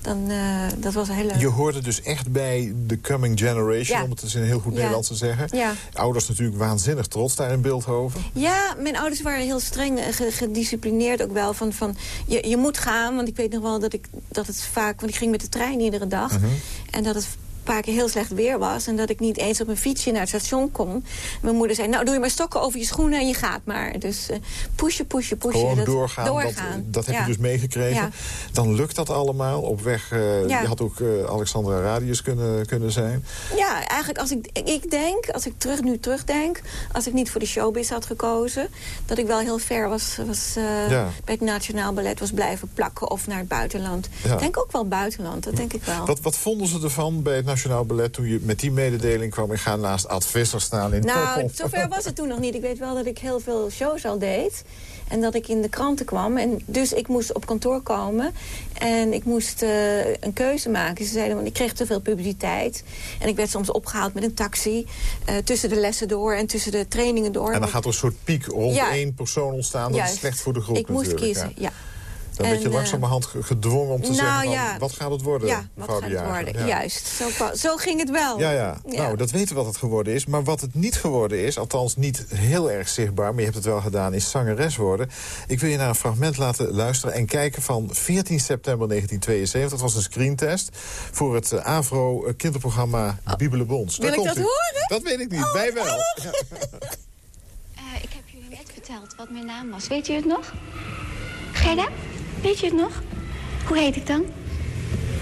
dan, eh, dat was heel leuk. Je hoorde dus echt bij de coming generation, Ja. om het eens in heel goed Ja. Nederlands te zeggen. Ja. Ouders natuurlijk waanzinnig trots daar in Beeldhoven. Ja, mijn ouders waren heel streng en ge- gedisciplineerd ook wel. Van, van, je, je moet gaan, want ik weet nog wel dat, ik, dat het vaak... Want ik ging met de trein iedere dag. Mhm. En dat het een paar keer heel slecht weer was. En dat ik niet eens op mijn fietsje naar het station kon. Mijn moeder zei, nou doe je maar stokken over je schoenen en je gaat maar. Dus uh, pushen, pushen, pushen. Gewoon dat, doorgaan, doorgaan. Dat, dat heb Ja. je dus meegekregen. Ja. Dan lukt dat allemaal op weg. eh, Ja. Je had ook eh, Alexandra Radius kunnen, kunnen zijn. Ja, eigenlijk als ik, ik denk, als ik terug, nu terugdenk... als ik niet voor de showbiz had gekozen... dat ik wel heel ver was, was eh, bij het Nationaal Ballet was blijven plakken... of naar het buitenland. Ik denk ook wel buitenland, dat denk ik wel. Wat, wat vonden ze ervan bij het Nationaal Ballet... toen je met die mededeling kwam... ik ga naast Ad Visser staan in Nou, zover was het toen nog niet. Ik weet wel dat ik heel veel shows al deed. En dat ik in de kranten kwam. En dus ik moest op kantoor komen. En ik moest eh, een keuze maken. Ze zeiden, want ik kreeg te veel publiciteit. En ik werd soms opgehaald met een taxi. eh, tussen de lessen door en tussen de trainingen door. En dan gaat er een soort piek rond Ja. één persoon ontstaan. Dat Juist. is slecht voor de groep Ik moest kiezen, ja. ja. Dan werd je En, eh, langzamerhand ge- gedwongen om te nou, zeggen... van, ja. wat gaat het worden, Ja, wat gaat het Jager? worden? Ja. Juist, zo, zo ging het wel. Ja, ja. Nou, dat weten we wat het geworden is. Maar wat het niet geworden is, althans niet heel erg zichtbaar... maar je hebt het wel gedaan, is zangeres worden. Ik wil je naar een fragment laten luisteren en kijken van 14 september 1972. Dat was een screentest voor het eh, AVRO eh, kinderprogramma Bibele Bons. Wil Daar ik dat u. horen? Dat weet ik niet, wij wel. Ja. Eh, ik heb jullie net verteld wat mijn naam was. Weet u het nog? Gerda, weet je het nog? Hoe heet ik dan?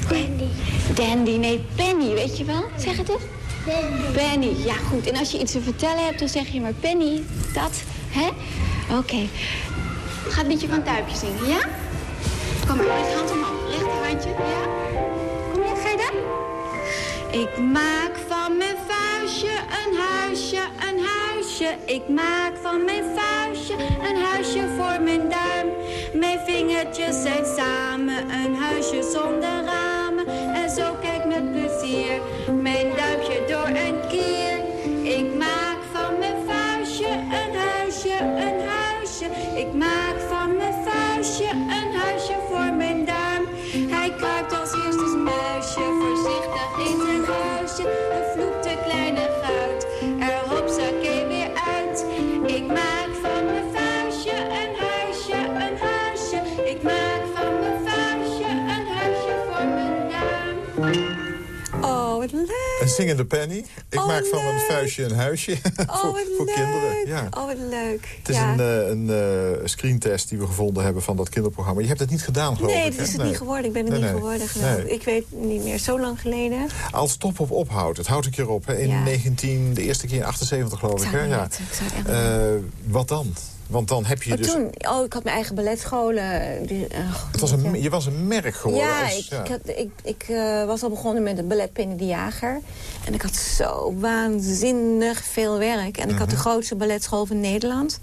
Dandy. Dandy, nee, Penny, weet je wel? Zeg het eens. Penny. Penny, ja goed. En als je iets te vertellen hebt, dan zeg je maar Penny, dat, hè? Oké. Ga het liedje van Tuipje zingen, ja? Kom maar, rechterhand omhoog. Rechterhandje, ja? Kom je, Gerda? Ik maak van mijn vuistje een huisje, een huisje. Ik maak van mijn vuistje een huisje voor mijn duim. Mijn vingertjes zijn samen een huisje zonder ramen. En zo kijk met plezier mijn duimpje door een keer. Ik maak van mijn vuistje een huisje, een huisje. Ik maak van mijn vuistje een huisje voor mijn duim. Hij kruipt huisje. Een zingende penny. Ik Oh, maak van mijn leuk. vuistje een huisje Oh, voor, wat voor leuk. kinderen. Ja. Oh, wat leuk. Het is ja. een, eh, een eh, screentest die we gevonden hebben van dat kinderprogramma. Je hebt het niet gedaan, geloof Nee, ik. dat hè? is het Nee. niet geworden. Ik ben er Nee, niet nee. geworden, geloof ik. Nee. Ik weet niet meer. Zo lang geleden. Als top op ophoudt, het houdt een keer op. Hè? In Ja. 19, de eerste keer in 78 geloof Ik Hè? het Ja. niet weten. Ik zou het echt niet Eh, wat dan? Want dan heb je Oh, dus... toen, oh, ik had mijn eigen balletscholen. Die, eh, Het was een. Je was een merk geworden. Ja, als- ik, ja. ik, had, ik, ik eh, was al begonnen met het ballet Penny de Jager. En ik had zo waanzinnig veel werk. En ik had de Mhm. grootste balletschool van Nederland.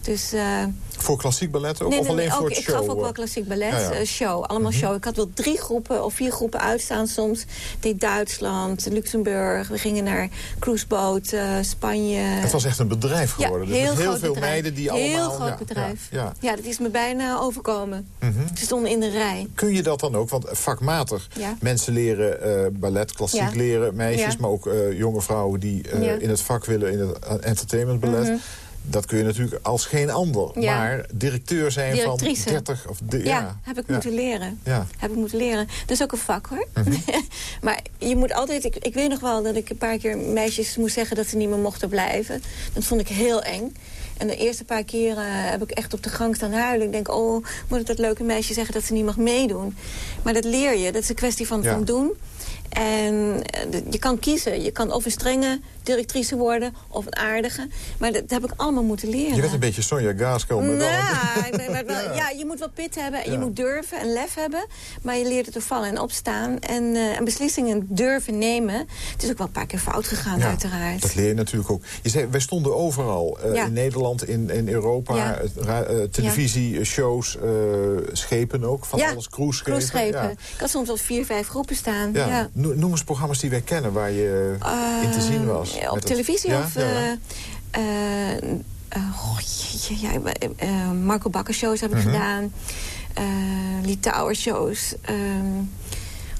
Dus... eh, Voor klassiek ballet ook? Nee, of alleen nee, voor ook, het ik show? gaf ook wel eh? klassiek ballet, Ja, ja. eh, show. Allemaal Mhm. show. Ik had wel drie groepen of vier groepen uitstaan soms. Ik deed Duitsland, Luxemburg. We gingen naar cruiseboten, Spanje. Het was echt een bedrijf geworden. Ja, dus heel heel groot veel bedrijf. meiden die heel allemaal... groot ja, bedrijf. Ja, dat is me bijna overkomen. Mhm. Ze stonden in de rij. Kun je dat dan ook? Want vakmatig, mensen leren eh, ballet, klassiek leren, meisjes... Maar ook eh, jonge vrouwen die eh, in het vak willen, in het eh, entertainmentballet... Mhm. Dat kun je natuurlijk als geen ander. Ja. Maar directeur zijn Directrice. van 30 of... De, Ja, ja, heb ik ja. moeten leren. Heb ik moeten leren. Dat is ook een vak, hoor. Mhm. maar je moet altijd... Ik, ik weet nog wel dat ik een paar keer meisjes moest zeggen... dat ze niet meer mochten blijven. Dat vond ik heel eng. En de eerste paar keren heb ik echt op de gang staan huilen. Ik denk, oh, moet ik dat leuke meisje zeggen dat ze niet mag meedoen? Maar dat leer je. Dat is een kwestie van, van doen. En eh, je kan kiezen. Je kan of een strenge directrice worden of een aardige. Maar dat, dat heb ik allemaal moeten leren. Je bent een beetje Sonja maar wel- Ja, Ja. je moet wel pit hebben en je moet durven en lef hebben. Maar je leert het er vallen en opstaan. En, eh, en beslissingen durven nemen. Het is ook wel een paar keer fout gegaan, Ja, uiteraard. Dat leer je natuurlijk ook. Je zei, wij stonden overal. eh. In Nederland, in, in Europa, het eh, televisie, shows, schepen ook. Van alles, cruiseschepen. cruiseschepen. Ja. Ik had soms wel vier, vijf groepen staan. Ja. Ja. No- Noem eens programma's die wij kennen waar je in te zien was. Op het- televisie Ja? of... Eh, eh, oh, ja, eh, Marco Bakker shows heb ik Mhm. gedaan. Lee Tower shows. ehm,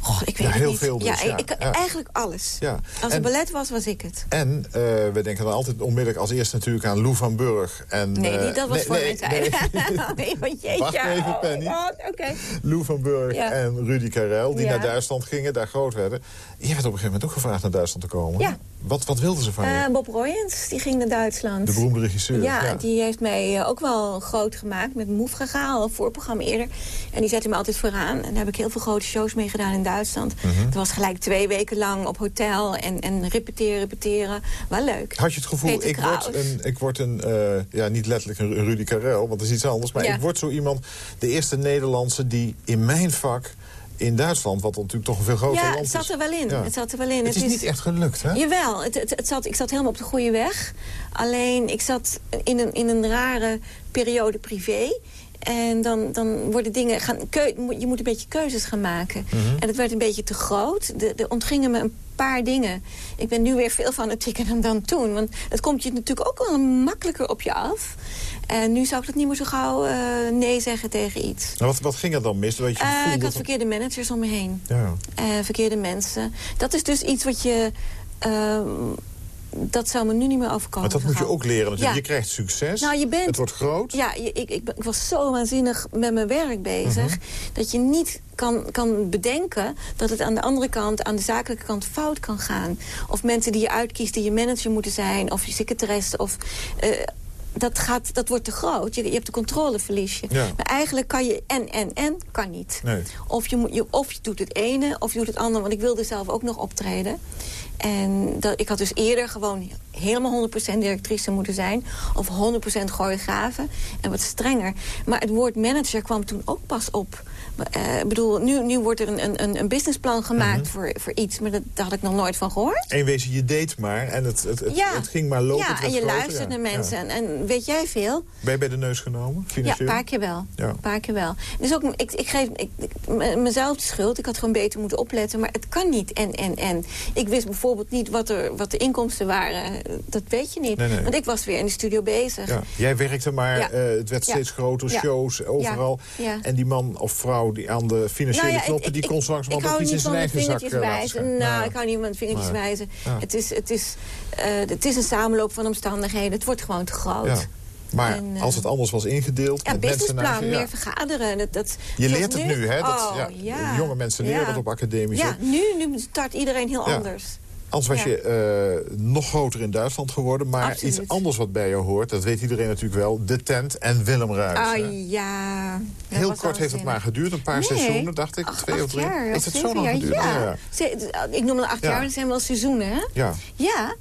goh, ik weet Ja, heel niet. veel dus, ja, ja. Ik, Ja. Eigenlijk alles. Ja. Als het ballet was, was ik het. En eh, we denken dan altijd onmiddellijk als eerste natuurlijk aan Lou van Burg. En, Nee, eh, die, dat was nee, voor nee, mijn tijd. nee. nee, want jeetje. Wacht even, Oh Penny. Oké. Lou van Burg en Rudy Karel, die naar Duitsland gingen, daar groot werden. Je werd op een gegeven moment ook gevraagd naar Duitsland te komen. Ja. Wat, wat wilden ze van je? Eh, Bob Royens, die ging naar Duitsland. De beroemde regisseur. Ja, die heeft mij ook wel groot gemaakt met Moef gegaan, een voorprogramma eerder. En die zette me altijd vooraan. En daar heb ik heel veel grote shows mee gedaan in Duitsland. Mhm. Het was gelijk twee weken lang op hotel en, en repeteren, repeteren. Wel leuk. Had je het gevoel, Peter ik word een, ik word een eh, ja, niet letterlijk een Rudy Karel, want dat is iets anders. Maar Ja. ik word zo iemand, de eerste Nederlandse die in mijn vak in Duitsland, wat natuurlijk toch een veel groter ja, land het zat er wel in. Ja. Het zat er wel in. Het is niet echt gelukt, hè? Jawel, het, het, het zat, ik zat helemaal op de goede weg. Alleen, ik zat in een, in een rare periode privé. En dan, dan worden dingen... Gaan, keu, je moet een beetje keuzes gaan maken. Mhm. En het werd een beetje te groot. Er ontgingen me een paar dingen. Ik ben nu weer veel fanatieker dan, dan toen. Want het komt je natuurlijk ook wel makkelijker op je af. En nu zou ik dat niet meer zo gauw eh, nee zeggen tegen iets. Nou, wat, wat ging er dan mis? Dat je Eh, ik had verkeerde managers om me heen. Ja. Eh, verkeerde mensen. Dat is dus iets wat je... dat zou me nu niet meer overkomen. Maar dat moet je ook leren. Ja. Je krijgt succes, Nou, je bent- het wordt groot. Ja, ik, ik, ik was zo waanzinnig met mijn werk bezig... Mhm. dat je niet kan, kan bedenken dat het aan de andere kant... aan de zakelijke kant fout kan gaan. Of mensen die je uitkiest die je manager moeten zijn... of je secretaresse, of... eh, dat, gaat, dat wordt te groot. Je, je hebt de controle verlies je. Ja. Maar eigenlijk kan je en, en, en, kan niet. Nee. Of je, moet, je, of je doet het ene, of je doet het andere. Want ik wilde zelf ook nog optreden. En dat, ik had dus eerder gewoon helemaal 100% directrice moeten zijn. Of 100% choreografe. En wat strenger. Maar het woord manager kwam toen ook pas op. Eh, Ik bedoel, nu, nu wordt er een, een, een businessplan gemaakt Mhm. voor, voor iets. Maar dat, daar had ik nog nooit van gehoord. Eén wezen, je deed maar en het, het, het, ja. het ging maar lopen. Ja, en je groter, luistert ja. naar mensen. Ja. En, en weet jij veel? Ben je bij de neus genomen, Ja, financieel? een paar keer wel. Ja. Een paar keer wel. Dus ook, ik, ik geef ik, mezelf de schuld. Ik had gewoon beter moeten opletten. Maar het kan niet en, en, en. Ik wist bijvoorbeeld niet wat, er, wat de inkomsten waren. Dat weet je niet. Nee, nee. Want ik was weer in de studio bezig. Ja. Jij werkte maar, Ja. eh, het werd Ja. steeds groter, Ja. shows, overal. Ja. Ja. En die man of vrouw die aan de financiële Nou ja, knoppen... die ik- kon wel ook iets in zijn eigen zak eh, wijzen. Nou, ik hou niet van vingertjes Nee. wijzen. Het, is, het, is, eh, het is een samenloop van omstandigheden. Het wordt gewoon te groot. Maar En, eh, als het anders was ingedeeld... Ja, met businessplan, ja. meer vergaderen. Dat, dat, Je leert het nu, hè? Dat, Oh, ja, ja. Jonge mensen leren dat op academies. Ja, nu, nu start iedereen heel anders. Anders was Ja. je eh, nog groter in Duitsland geworden. Maar Absoluut. iets anders wat bij je hoort, dat weet iedereen natuurlijk wel. De tent en Willem Ruijs. Ah ja. dat Heel kort heeft het maar geduurd. Een paar Nee. seizoenen, dacht ik. Ach, twee of drie. Jaar, Heeft of het zo lang geduurd? Ja. Ze- ik noemde acht Ja. jaar, dat zijn wel seizoenen, hè? ja. Ja.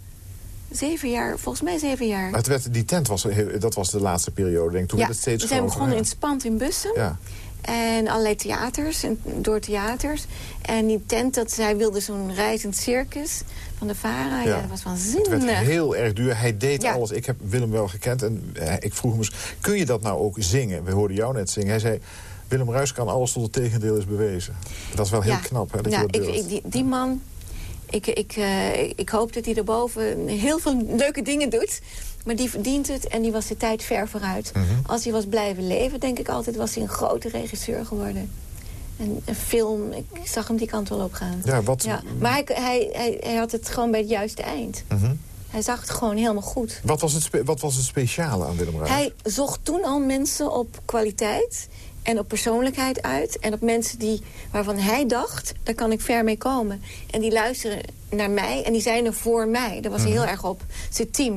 Zeven jaar, volgens mij zeven jaar. Maar het werd, die tent was, dat was de laatste periode, denk ik. Toen ja, werd het steeds we zijn begonnen ja. in Spant in Bussen. Ja. En allerlei theaters, en door theaters. En die tent, dat zij wilde zo'n reizend circus van de Vara. Ja, Ja. dat was Het werd waanzinnig. heel erg duur. Hij deed Ja. alles. Ik heb Willem wel gekend en eh, ik vroeg hem eens... kun je dat nou ook zingen? We hoorden jou net zingen. Hij zei... Willem Ruijs kan alles tot het tegendeel is bewezen. Dat is wel heel Ja. knap, hè, dat ja, je dat ik, durft. ik, die, die man, ik, ik, eh, ik hoop dat hij daarboven heel veel leuke dingen doet. Maar die verdient het en die was de tijd ver vooruit. Mhm. Als hij was blijven leven, denk ik altijd, was hij een grote regisseur geworden. En een film, ik zag hem die kant wel op gaan. Ja, wat... Ja, maar hij, hij, hij, hij had het gewoon bij het juiste eind. Mhm. Hij zag het gewoon helemaal goed. wat, was het spe- wat was het speciale aan Willem Ruijs? Hij zocht toen al mensen op kwaliteit en op persoonlijkheid uit. En op mensen die, waarvan hij dacht, daar kan ik ver mee komen. En die luisteren naar mij en die zijn er voor mij. Daar was hij heel erg op. Zijn team.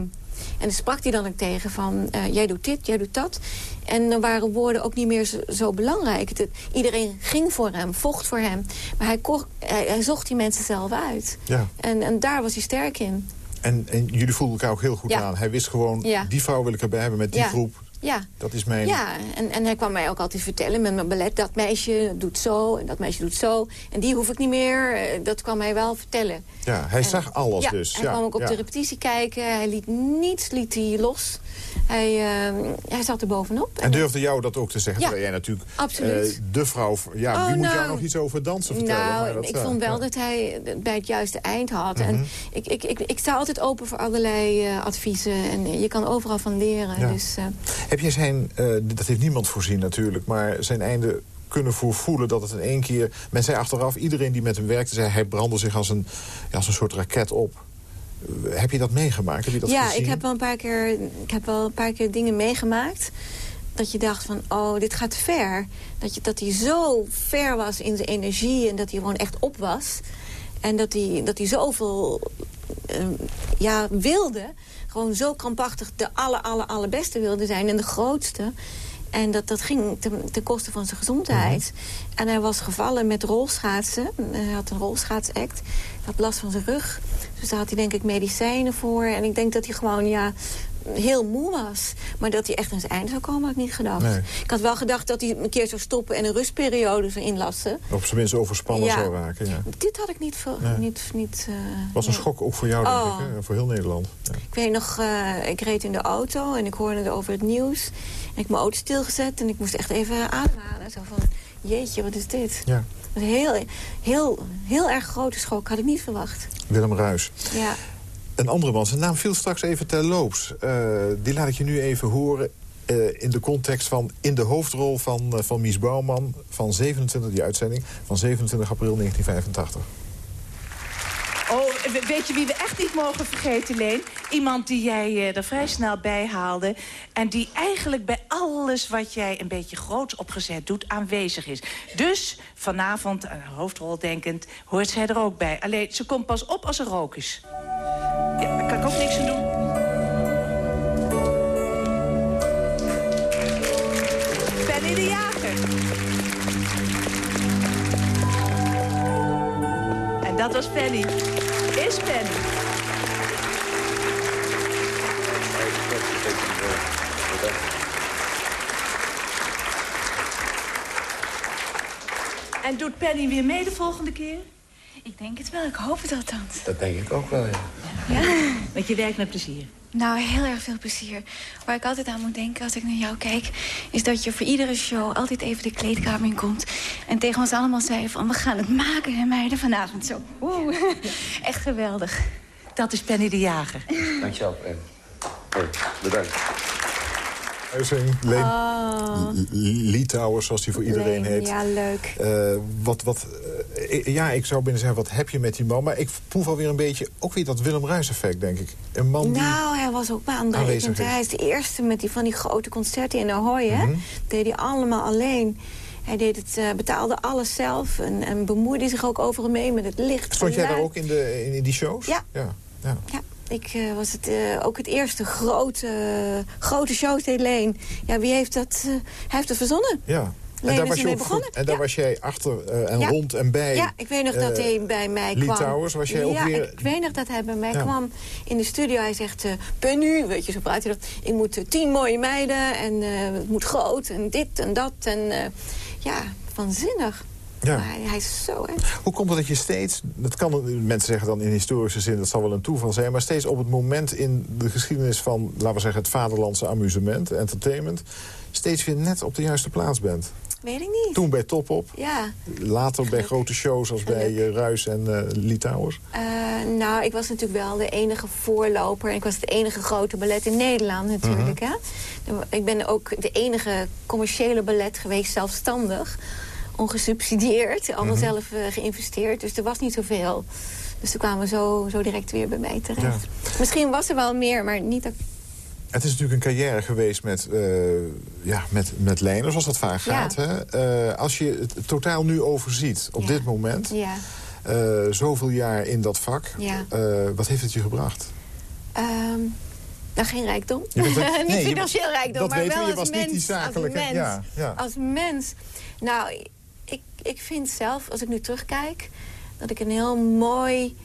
En dan sprak hij dan ook tegen van, eh, jij doet dit, jij doet dat. En dan waren woorden ook niet meer zo, zo belangrijk. Het- iedereen ging voor hem, vocht voor hem. Maar hij, kocht, hij, hij zocht die mensen zelf uit. Ja. En, en daar was hij sterk in. En, en jullie voelden elkaar ook heel goed Ja. aan. Hij wist gewoon, Ja. die vrouw wil ik erbij hebben met die groep. Ja, Dat is mijn... Ja, en, en hij kwam mij ook altijd vertellen met mijn ballet... dat meisje doet zo en dat meisje doet zo. En die hoef ik niet meer. eh, Dat kwam hij wel vertellen. Ja, hij En- zag alles ja, dus. hij ja, kwam ook op ja. de repetitie kijken. Hij liet niets liet hij los. Hij, eh, hij zat er bovenop. En durfde jou dat ook te zeggen? Ja, jij natuurlijk absoluut. eh, de vrouw... Ja, Oh, wie moet jou nou, nog iets over dansen vertellen? Nou, Maar dat, ik vond wel ja. dat hij het bij het juiste eind had. En Mhm. ik, ik, ik, ik sta altijd open voor allerlei eh, adviezen. En je kan overal van leren. Dus, eh, Heb jij zijn... eh, dat heeft niemand voorzien natuurlijk, maar zijn einde kunnen voelen dat het in één keer... Men zei achteraf, iedereen die met hem werkte, zei... hij brandde zich als een, als een soort raket op. Eh, Heb je dat meegemaakt? Heb je dat ja, gezien? ik heb, wel een paar keer, ik heb wel een paar keer dingen meegemaakt. Dat je dacht van, oh, dit gaat ver. Dat, je, dat hij zo ver was in zijn energie en dat hij gewoon echt op was. En dat hij, dat hij zoveel eh, ja, wilde. Gewoon zo krampachtig de aller, aller, allerbeste wilde zijn en de grootste. En dat, dat ging ten, ten koste van zijn gezondheid. En hij was gevallen met rolschaatsen. Hij had een rolschaatsact. Hij had last van zijn rug. Dus daar had hij denk ik medicijnen voor. En ik denk dat hij gewoon, ja, heel moe was. Maar dat hij echt aan zijn einde zou komen, had ik niet gedacht. Ik had wel gedacht dat hij een keer zou stoppen en een rustperiode zou inlassen. Op zijn minst overspannen zou raken, ja. Dit had ik niet... Nee. niet, niet uh, was een schok ook voor jou, denk oh. ik, hè? voor heel Nederland. Ja. Ik weet nog, uh, ik reed in de auto en ik hoorde over het nieuws. En ik heb mijn auto stilgezet en ik moest echt even ademhalen. Zo van, jeetje, wat is dit? Ja. Een heel, heel, heel erg grote schok, had ik niet verwacht. Willem Ruis. Ja. Een andere man, zijn naam viel straks even terloops. Uh, die laat ik je nu even horen uh, in de context van... in de hoofdrol van, uh, van Mies Bouwman van 27, die uitzending... van 27 april 1985. Oh, weet je wie we echt niet mogen vergeten, Leen? Iemand die jij er vrij snel bij haalde... en die eigenlijk bij alles wat jij een beetje groots opgezet doet aanwezig is. Dus vanavond, aan de hoofdrol denkend, hoort zij er ook bij. Alleen, ze komt pas op als er rook is. Ja, daar kan ik ook niks aan doen. Penny de Jager. En dat was Penny. Is Penny. En doet Penny weer mee de volgende keer? Ik denk het wel. Ik hoop het althans. Dat denk ik ook wel, ja. Ja, want je werkt met plezier. Nou, heel erg veel plezier. Waar ik altijd aan moet denken als ik naar jou kijk... is dat je voor iedere show altijd even de kleedkamer in komt... en tegen ons allemaal zei van, we gaan het maken, hè meiden, vanavond zo. Oeh, echt geweldig. Dat is Penny de Jager. Dankjewel, Penny. Hey, bedankt. Huizing, Leen, oh. Litouwers, zoals die voor iedereen heet. Ja, leuk. Uh, wat, wat, uh, ja, ik zou binnen zeggen, wat heb je met die man? Maar ik proef alweer een beetje, ook weer dat Willem Ruijs-effect, denk ik. Een man die Nou, hij was ook baanbrekend. Hij is de eerste met die, van die grote concerten in Ahoy, hè? Mm -hmm. deed hij allemaal alleen. Hij deed het, uh, betaalde alles zelf en, en bemoeide zich ook overal mee met het licht. Stond jij daar ook in, de, in, in die shows? Ja. ja. ja. ja. Ik uh, was het, uh, ook het eerste grote, grote show Leen. Ja, wie heeft dat? Uh, hij heeft het verzonnen. Ja. En daar, was je begonnen. en daar was jij achter en ja. rond en bij. Ja, ik weet nog dat hij bij mij kwam. Litouwers was jij ook ja, weer... ik weet nog dat hij bij mij kwam in de studio. Hij zegt, Pennu, weet je, zo praat hij dat. Ik moet tien mooie meiden en het moet groot en dit en dat. En ja, waanzinnig. Ja. Maar hij, is zo, hè. Hoe komt het dat je steeds, dat kan mensen zeggen dan in historische zin... dat zal wel een toeval zijn, maar steeds op het moment in de geschiedenis van... laten we zeggen het vaderlandse amusement, entertainment... steeds weer net op de juiste plaats bent? Weet ik niet. Toen bij Top Op. Ja. Later bij grote shows als bij uh, Ruis en uh, Litouwers. Uh, nou, ik was natuurlijk wel de enige voorloper. En ik was het enige grote ballet in Nederland natuurlijk. -hmm. hè? Ik ben ook de enige commerciële ballet geweest, zelfstandig ongesubsidieerd, allemaal mm -hmm. zelf uh, geïnvesteerd. Dus er was niet zoveel. Dus toen kwamen we zo, zo direct weer bij mij terecht. Ja. Misschien was er wel meer, maar niet... Dat... Het is natuurlijk een carrière geweest met, uh, ja, met, met lijnen, zoals dat vaak gaat. Hè? Uh, als je het totaal nu overziet, op dit moment... Ja. zoveel jaar in dat vak, wat heeft het je gebracht? Um, nou, geen rijkdom. niet nee, financieel rijkdom, maar wel als, mens, als mens. Ja, ja. Als mens. Nou, ik, ik vind zelf, als ik nu terugkijk... dat ik een heel mooi,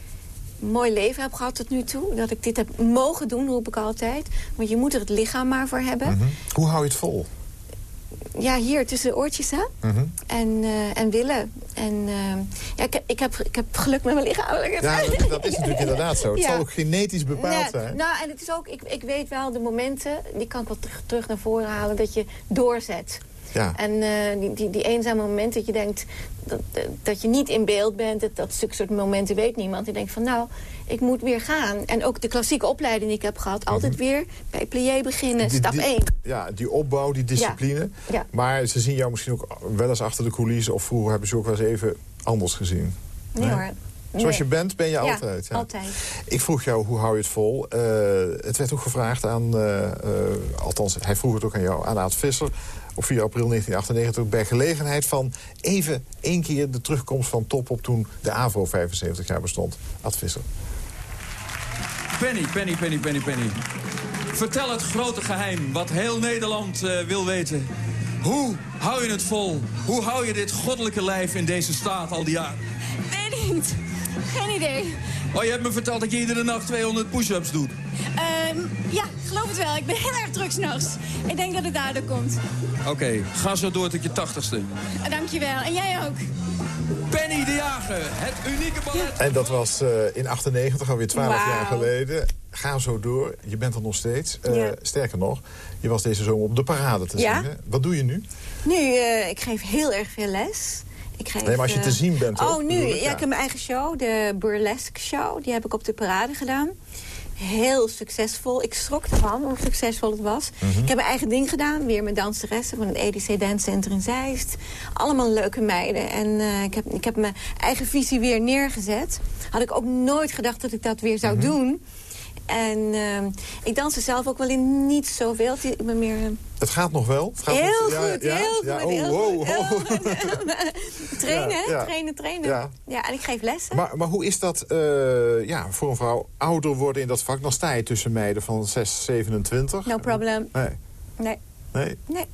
mooi leven heb gehad tot nu toe. Dat ik dit heb mogen doen, roep ik altijd. Want je moet er het lichaam maar voor hebben. Mm -hmm. Hoe hou je het vol? Ja, hier tussen de oortjes, hè. Mm -hmm. en, uh, en willen. En uh, ja, ik, ik, heb, ik heb geluk met mijn lichaam. Ja, dat, dat is natuurlijk inderdaad zo. Het ja. zal ook genetisch bepaald nee, zijn. Nou, en het is ook, ik, ik weet wel de momenten, die kan ik wel terug, terug naar voren halen, dat je doorzet. Ja. En uh, die, die, die eenzame momenten dat je denkt dat, dat je niet in beeld bent. Dat, dat soort momenten weet niemand. Je denkt van nou, ik moet weer gaan. En ook de klassieke opleiding die ik heb gehad. Altijd mm -hmm. weer bij plié beginnen, die, stap 1. Ja, die opbouw, die discipline. Ja. Ja. Maar ze zien jou misschien ook wel eens achter de coulissen... of vroeger hebben ze ook wel eens even anders gezien. Nee, nee? hoor. Zoals je bent, ben je ja, altijd. Ja. altijd. Ik vroeg jou, hoe hou je het vol? Uh, het werd ook gevraagd aan, uh, uh, althans, hij vroeg het ook aan jou, aan Aad Visser op 4 april 1998 bij gelegenheid van even één keer de terugkomst van Top op toen de AVRO 75 jaar bestond. Ad Visser. Penny, Penny, Penny, Penny, Penny. Vertel het grote geheim wat heel Nederland uh, wil weten. Hoe hou je het vol? Hoe hou je dit goddelijke lijf in deze staat al die jaren? Weet niet. Geen idee. Oh, je hebt me verteld dat je iedere nacht 200 push-ups doet. Ehm, ja, geloof het wel. Ik ben heel erg druk s'nachts. Ik denk dat het daardoor komt. Oké, ga zo door tot je tachtigste. Uh, dankjewel. En jij ook. Penny de Jager, het unieke ballet. En dat was uh, in 98, alweer 12 Wauw. jaar geleden. Ga zo door. Je bent er nog steeds. Uh, Ja. Sterker nog, je was deze zomer op de parade te Ja. Wat doe je nu? Nu, eh, ik geef heel erg veel les. Ik Nee, maar als je eh, te zien bent Oh, nu. ik, ja. ja. ik heb mijn eigen show, de Burlesque Show. Die heb ik op de parade gedaan. Heel succesvol. Ik schrok ervan hoe succesvol het was. Mhm. Ik heb mijn eigen ding gedaan. Weer met danseressen van het EDC Dance Center in Zeist. Allemaal leuke meiden. En eh, ik, heb, ik heb mijn eigen visie weer neergezet. Had ik ook nooit gedacht dat ik dat weer zou Mhm. doen. En eh, ik dans er zelf ook wel in niet zoveel. Ik ben meer... eh, Het gaat nog wel? Het gaat Heel goed, ja, heel ja, goed, Oh, wow, wow. trainen. Trainen, trainen. Ja. En ik geef lessen. Maar, maar hoe is dat eh, ja, voor een vrouw ouder worden in dat vak? Dan sta je tussen meiden van 6, 27. No problem. Nee. Nee, nee. nee.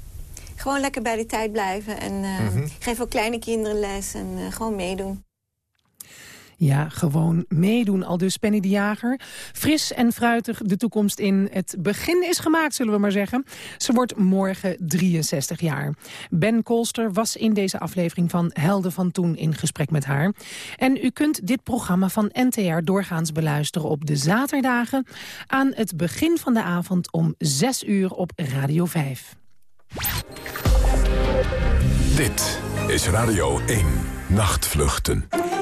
Gewoon lekker bij de tijd blijven. En eh, Mhm. geef ook kleine kinderen les en eh, gewoon meedoen. Ja, gewoon meedoen, al dus Penny de Jager. Fris en fruitig de toekomst in. Het begin is gemaakt, zullen we maar zeggen. Ze wordt morgen 63 jaar. Ben Kolster was in deze aflevering van Helden van Toen in gesprek met haar. En u kunt dit programma van NTR doorgaans beluisteren op de zaterdagen... aan het begin van de avond om 6 uur op Radio 5. Dit is Radio 1 Nachtvluchten.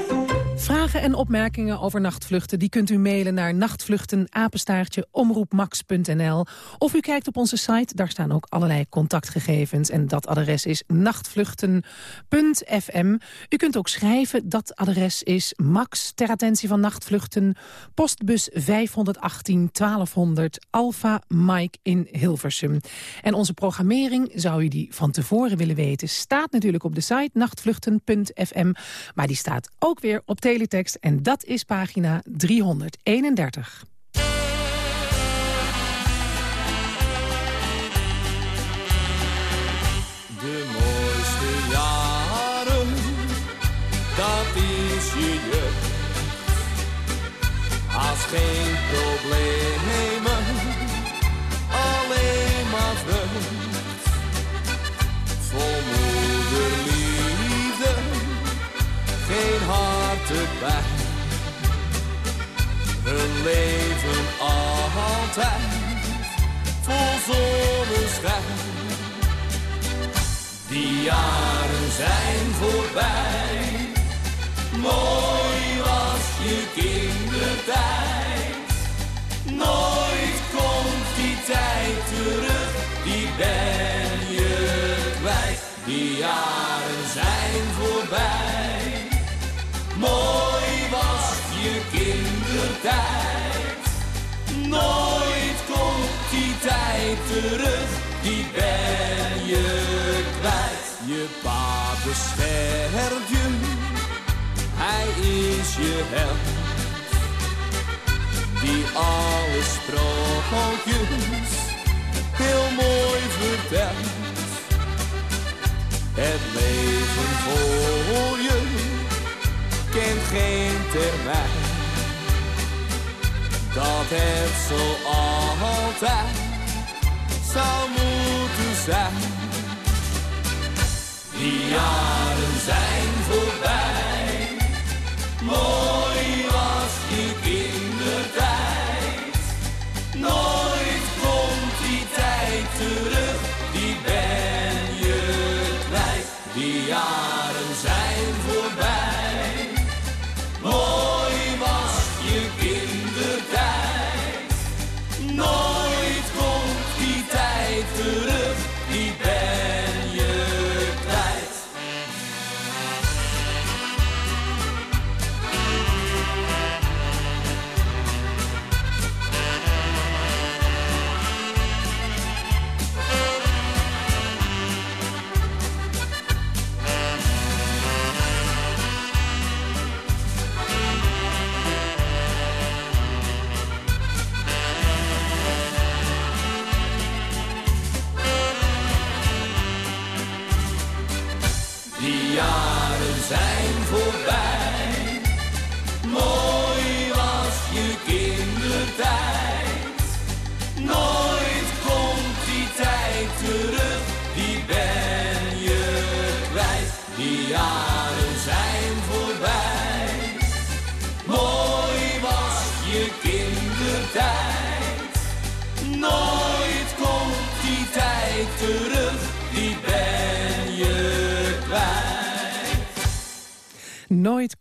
Vragen en opmerkingen over nachtvluchten die kunt u mailen naar nachtvluchtenapenstaartje omroepmax.nl of u kijkt op onze site, daar staan ook allerlei contactgegevens en dat adres is nachtvluchten.fm. U kunt ook schrijven, dat adres is Max ter attentie van nachtvluchten, postbus 518 1200 Alpha Mike in Hilversum. En onze programmering, zou u die van tevoren willen weten, staat natuurlijk op de site nachtvluchten.fm, maar die staat ook weer op teletext en dat is pagina 331. De mooiste jaren, dat is je jeugd. Als geen problemen, Hun leven altijd vol zonneschijn. Die jaren zijn voorbij. Mooi was je kindertijd. Nooit komt die tijd terug, die ben je kwijt. Die jaren zijn voorbij. Mooi was je kindertijd. Nooit komt die tijd terug, die ben je kwijt. Je pa beschermt je, hij is je held. Die alle sprookjes heel mooi vertelt. Het leven voor je kent geen termijn dat het zo altijd zou moeten zijn. Die jaren zijn voorbij, mooi was je kindertijd. Nooit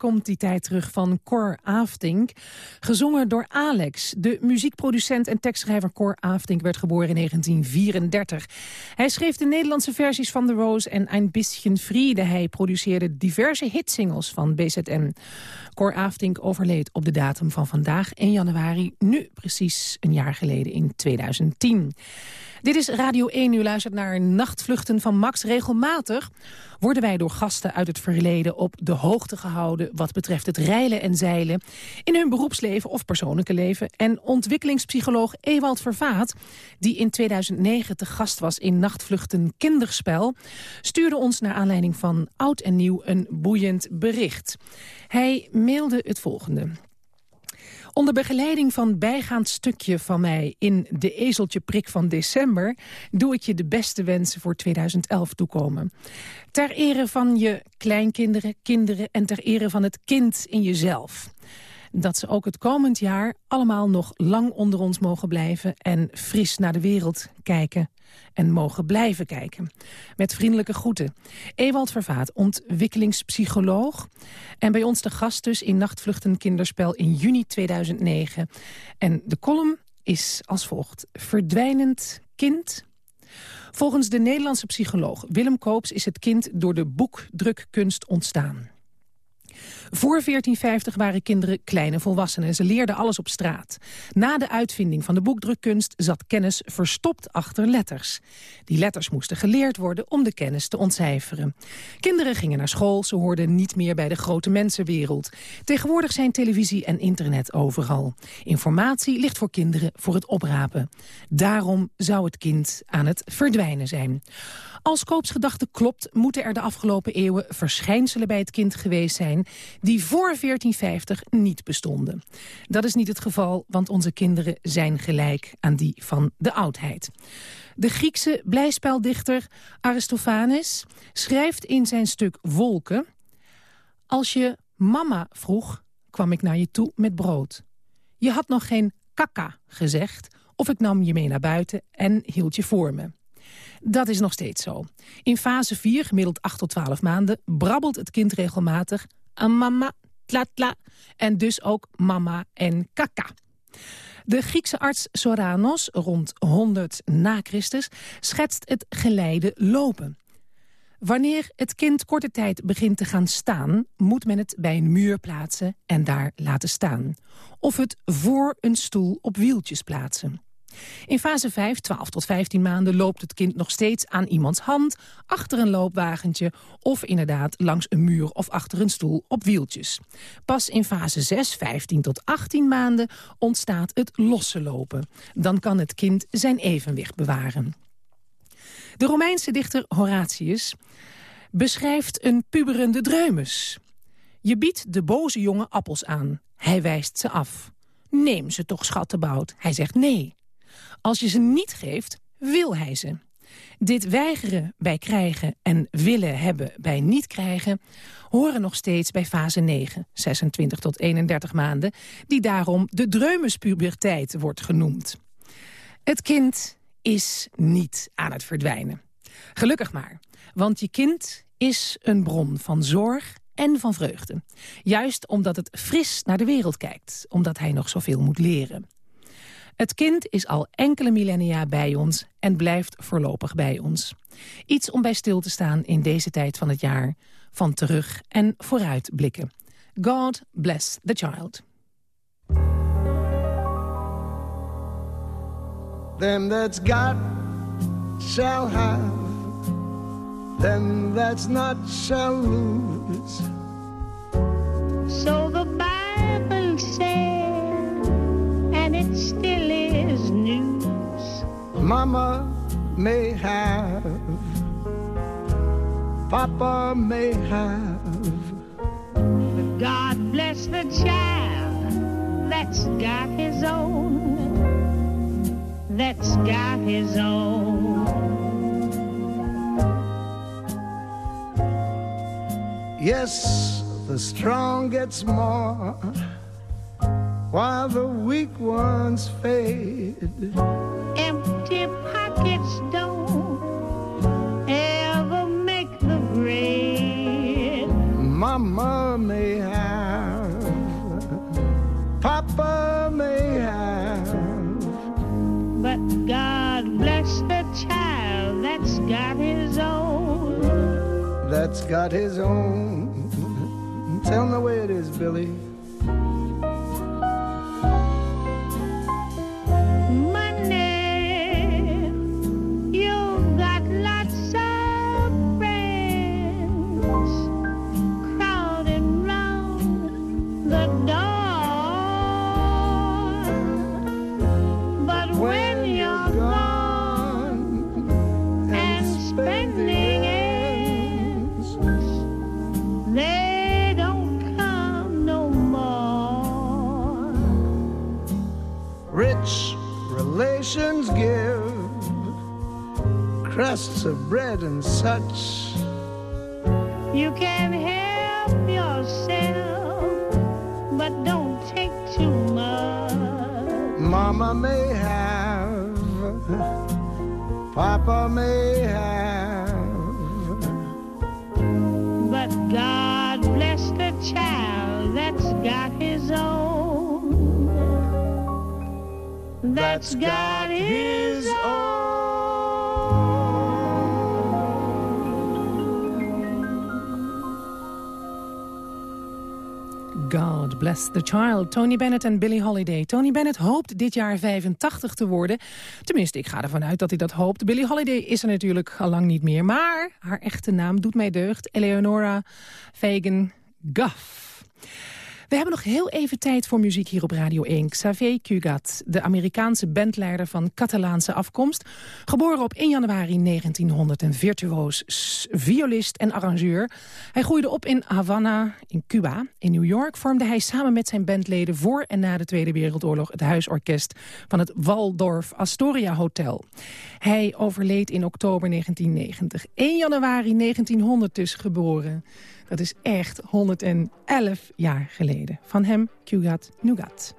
komt die tijd terug van Cor Aftink. Gezongen door Alex. De muziekproducent en tekstschrijver Cor Aftink werd geboren in 1934. Hij schreef de Nederlandse versies van The Rose en Ein bisschen Friede. Hij produceerde diverse hitsingles van BZN. Cor Aftink overleed op de datum van vandaag, 1 januari, nu precies een jaar geleden in 2010. Dit is Radio 1. U luistert naar Nachtvluchten van Max. Regelmatig worden wij door gasten uit het verleden op de hoogte gehouden... wat betreft het reilen en zeilen in hun beroepsleven of persoonlijke leven. En ontwikkelingspsycholoog Ewald Vervaat, die in 2009 te gast was in Nachtvluchten Kinderspel... stuurde ons naar aanleiding van oud en nieuw een boeiend bericht. Hij mailde het volgende. Onder begeleiding van bijgaand stukje van mij in de ezeltje prik van december... doe ik je de beste wensen voor 2011 toekomen. Ter ere van je kleinkinderen, kinderen en ter ere van het kind in jezelf dat ze ook het komend jaar allemaal nog lang onder ons mogen blijven... en fris naar de wereld kijken en mogen blijven kijken. Met vriendelijke groeten. Ewald Vervaat, ontwikkelingspsycholoog. En bij ons de gast dus in Nachtvluchten Kinderspel in juni 2009. En de column is als volgt. Verdwijnend kind... Volgens de Nederlandse psycholoog Willem Koops is het kind door de boekdrukkunst ontstaan. Voor 1450 waren kinderen kleine volwassenen. Ze leerden alles op straat. Na de uitvinding van de boekdrukkunst zat kennis verstopt achter letters. Die letters moesten geleerd worden om de kennis te ontcijferen. Kinderen gingen naar school, ze hoorden niet meer bij de grote mensenwereld. Tegenwoordig zijn televisie en internet overal. Informatie ligt voor kinderen voor het oprapen. Daarom zou het kind aan het verdwijnen zijn. Als Koops gedachte klopt, moeten er de afgelopen eeuwen verschijnselen bij het kind geweest zijn die voor 1450 niet bestonden. Dat is niet het geval, want onze kinderen zijn gelijk aan die van de oudheid. De Griekse blijspeldichter Aristophanes schrijft in zijn stuk Wolken... Als je mama vroeg, kwam ik naar je toe met brood. Je had nog geen kaka gezegd, of ik nam je mee naar buiten en hield je voor me. Dat is nog steeds zo. In fase 4, gemiddeld 8 tot 12 maanden, brabbelt het kind regelmatig mama, tla tla, en dus ook mama en kaka. De Griekse arts Soranos, rond 100 na Christus, schetst het geleide lopen. Wanneer het kind korte tijd begint te gaan staan... moet men het bij een muur plaatsen en daar laten staan. Of het voor een stoel op wieltjes plaatsen. In fase 5, 12 tot 15 maanden, loopt het kind nog steeds aan iemands hand... achter een loopwagentje of inderdaad langs een muur of achter een stoel op wieltjes. Pas in fase 6, 15 tot 18 maanden, ontstaat het losse lopen. Dan kan het kind zijn evenwicht bewaren. De Romeinse dichter Horatius beschrijft een puberende dreumes. Je biedt de boze jongen appels aan. Hij wijst ze af. Neem ze toch, schattenbout. Hij zegt nee. Als je ze niet geeft, wil hij ze. Dit weigeren bij krijgen en willen hebben bij niet krijgen... horen nog steeds bij fase 9, 26 tot 31 maanden... die daarom de dreumespuberteit wordt genoemd. Het kind is niet aan het verdwijnen. Gelukkig maar, want je kind is een bron van zorg en van vreugde. Juist omdat het fris naar de wereld kijkt, omdat hij nog zoveel moet leren. Het kind is al enkele millennia bij ons en blijft voorlopig bij ons. Iets om bij stil te staan in deze tijd van het jaar. Van terug en vooruit blikken. God bless the child. Them that's got shall have. Them that's not shall lose. So the Mama may have, Papa may have. But God bless the child that's got his own, that's got his own. Yes, the strong gets more while the weak ones fade. Empty pockets don't ever make the grade. Mama may have, Papa may have, but God bless the child that's got his own. That's got his own. Tell me where it is, Billy. Crusts of bread and such. You can help yourself, but don't take too much. Mama may have, Papa may have, but God bless the child that's got his own. that's got his own. Bless the Child. Tony Bennett en Billie Holiday. Tony Bennett hoopt dit jaar 85 te worden. Tenminste, ik ga ervan uit dat hij dat hoopt. Billie Holiday is er natuurlijk al lang niet meer. Maar haar echte naam doet mij deugd. Eleonora Fagan Guff. We hebben nog heel even tijd voor muziek hier op Radio 1. Xavier Cugat, de Amerikaanse bandleider van Catalaanse afkomst. Geboren op 1 januari 1900 en virtuoos violist en arrangeur. Hij groeide op in Havana, in Cuba. In New York vormde hij samen met zijn bandleden voor en na de Tweede Wereldoorlog... het huisorkest van het Waldorf Astoria Hotel. Hij overleed in oktober 1990. 1 januari 1900 dus geboren. Dat is echt 111 jaar geleden. Van hem, Cugat Nugat.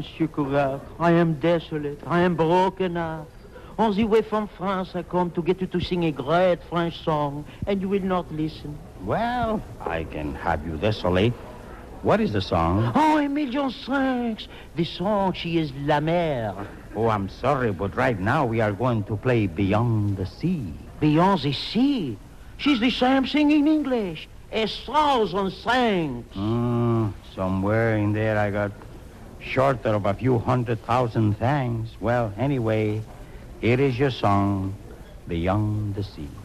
Monsieur Cougat, I am desolate, I am broken heart. On the way from France, I come to get you to sing a great French song, and you will not listen. Well, I can have you desolate. What is the song? Oh, a million thanks. The song, she is La Mer. Oh, I'm sorry, but right now we are going to play Beyond the Sea. Beyond the Sea? She's the same thing in English. A thousand thanks. Mm, somewhere in there I got shorter of a few hundred thousand thanks. Well, anyway, here is your song, Beyond the Sea.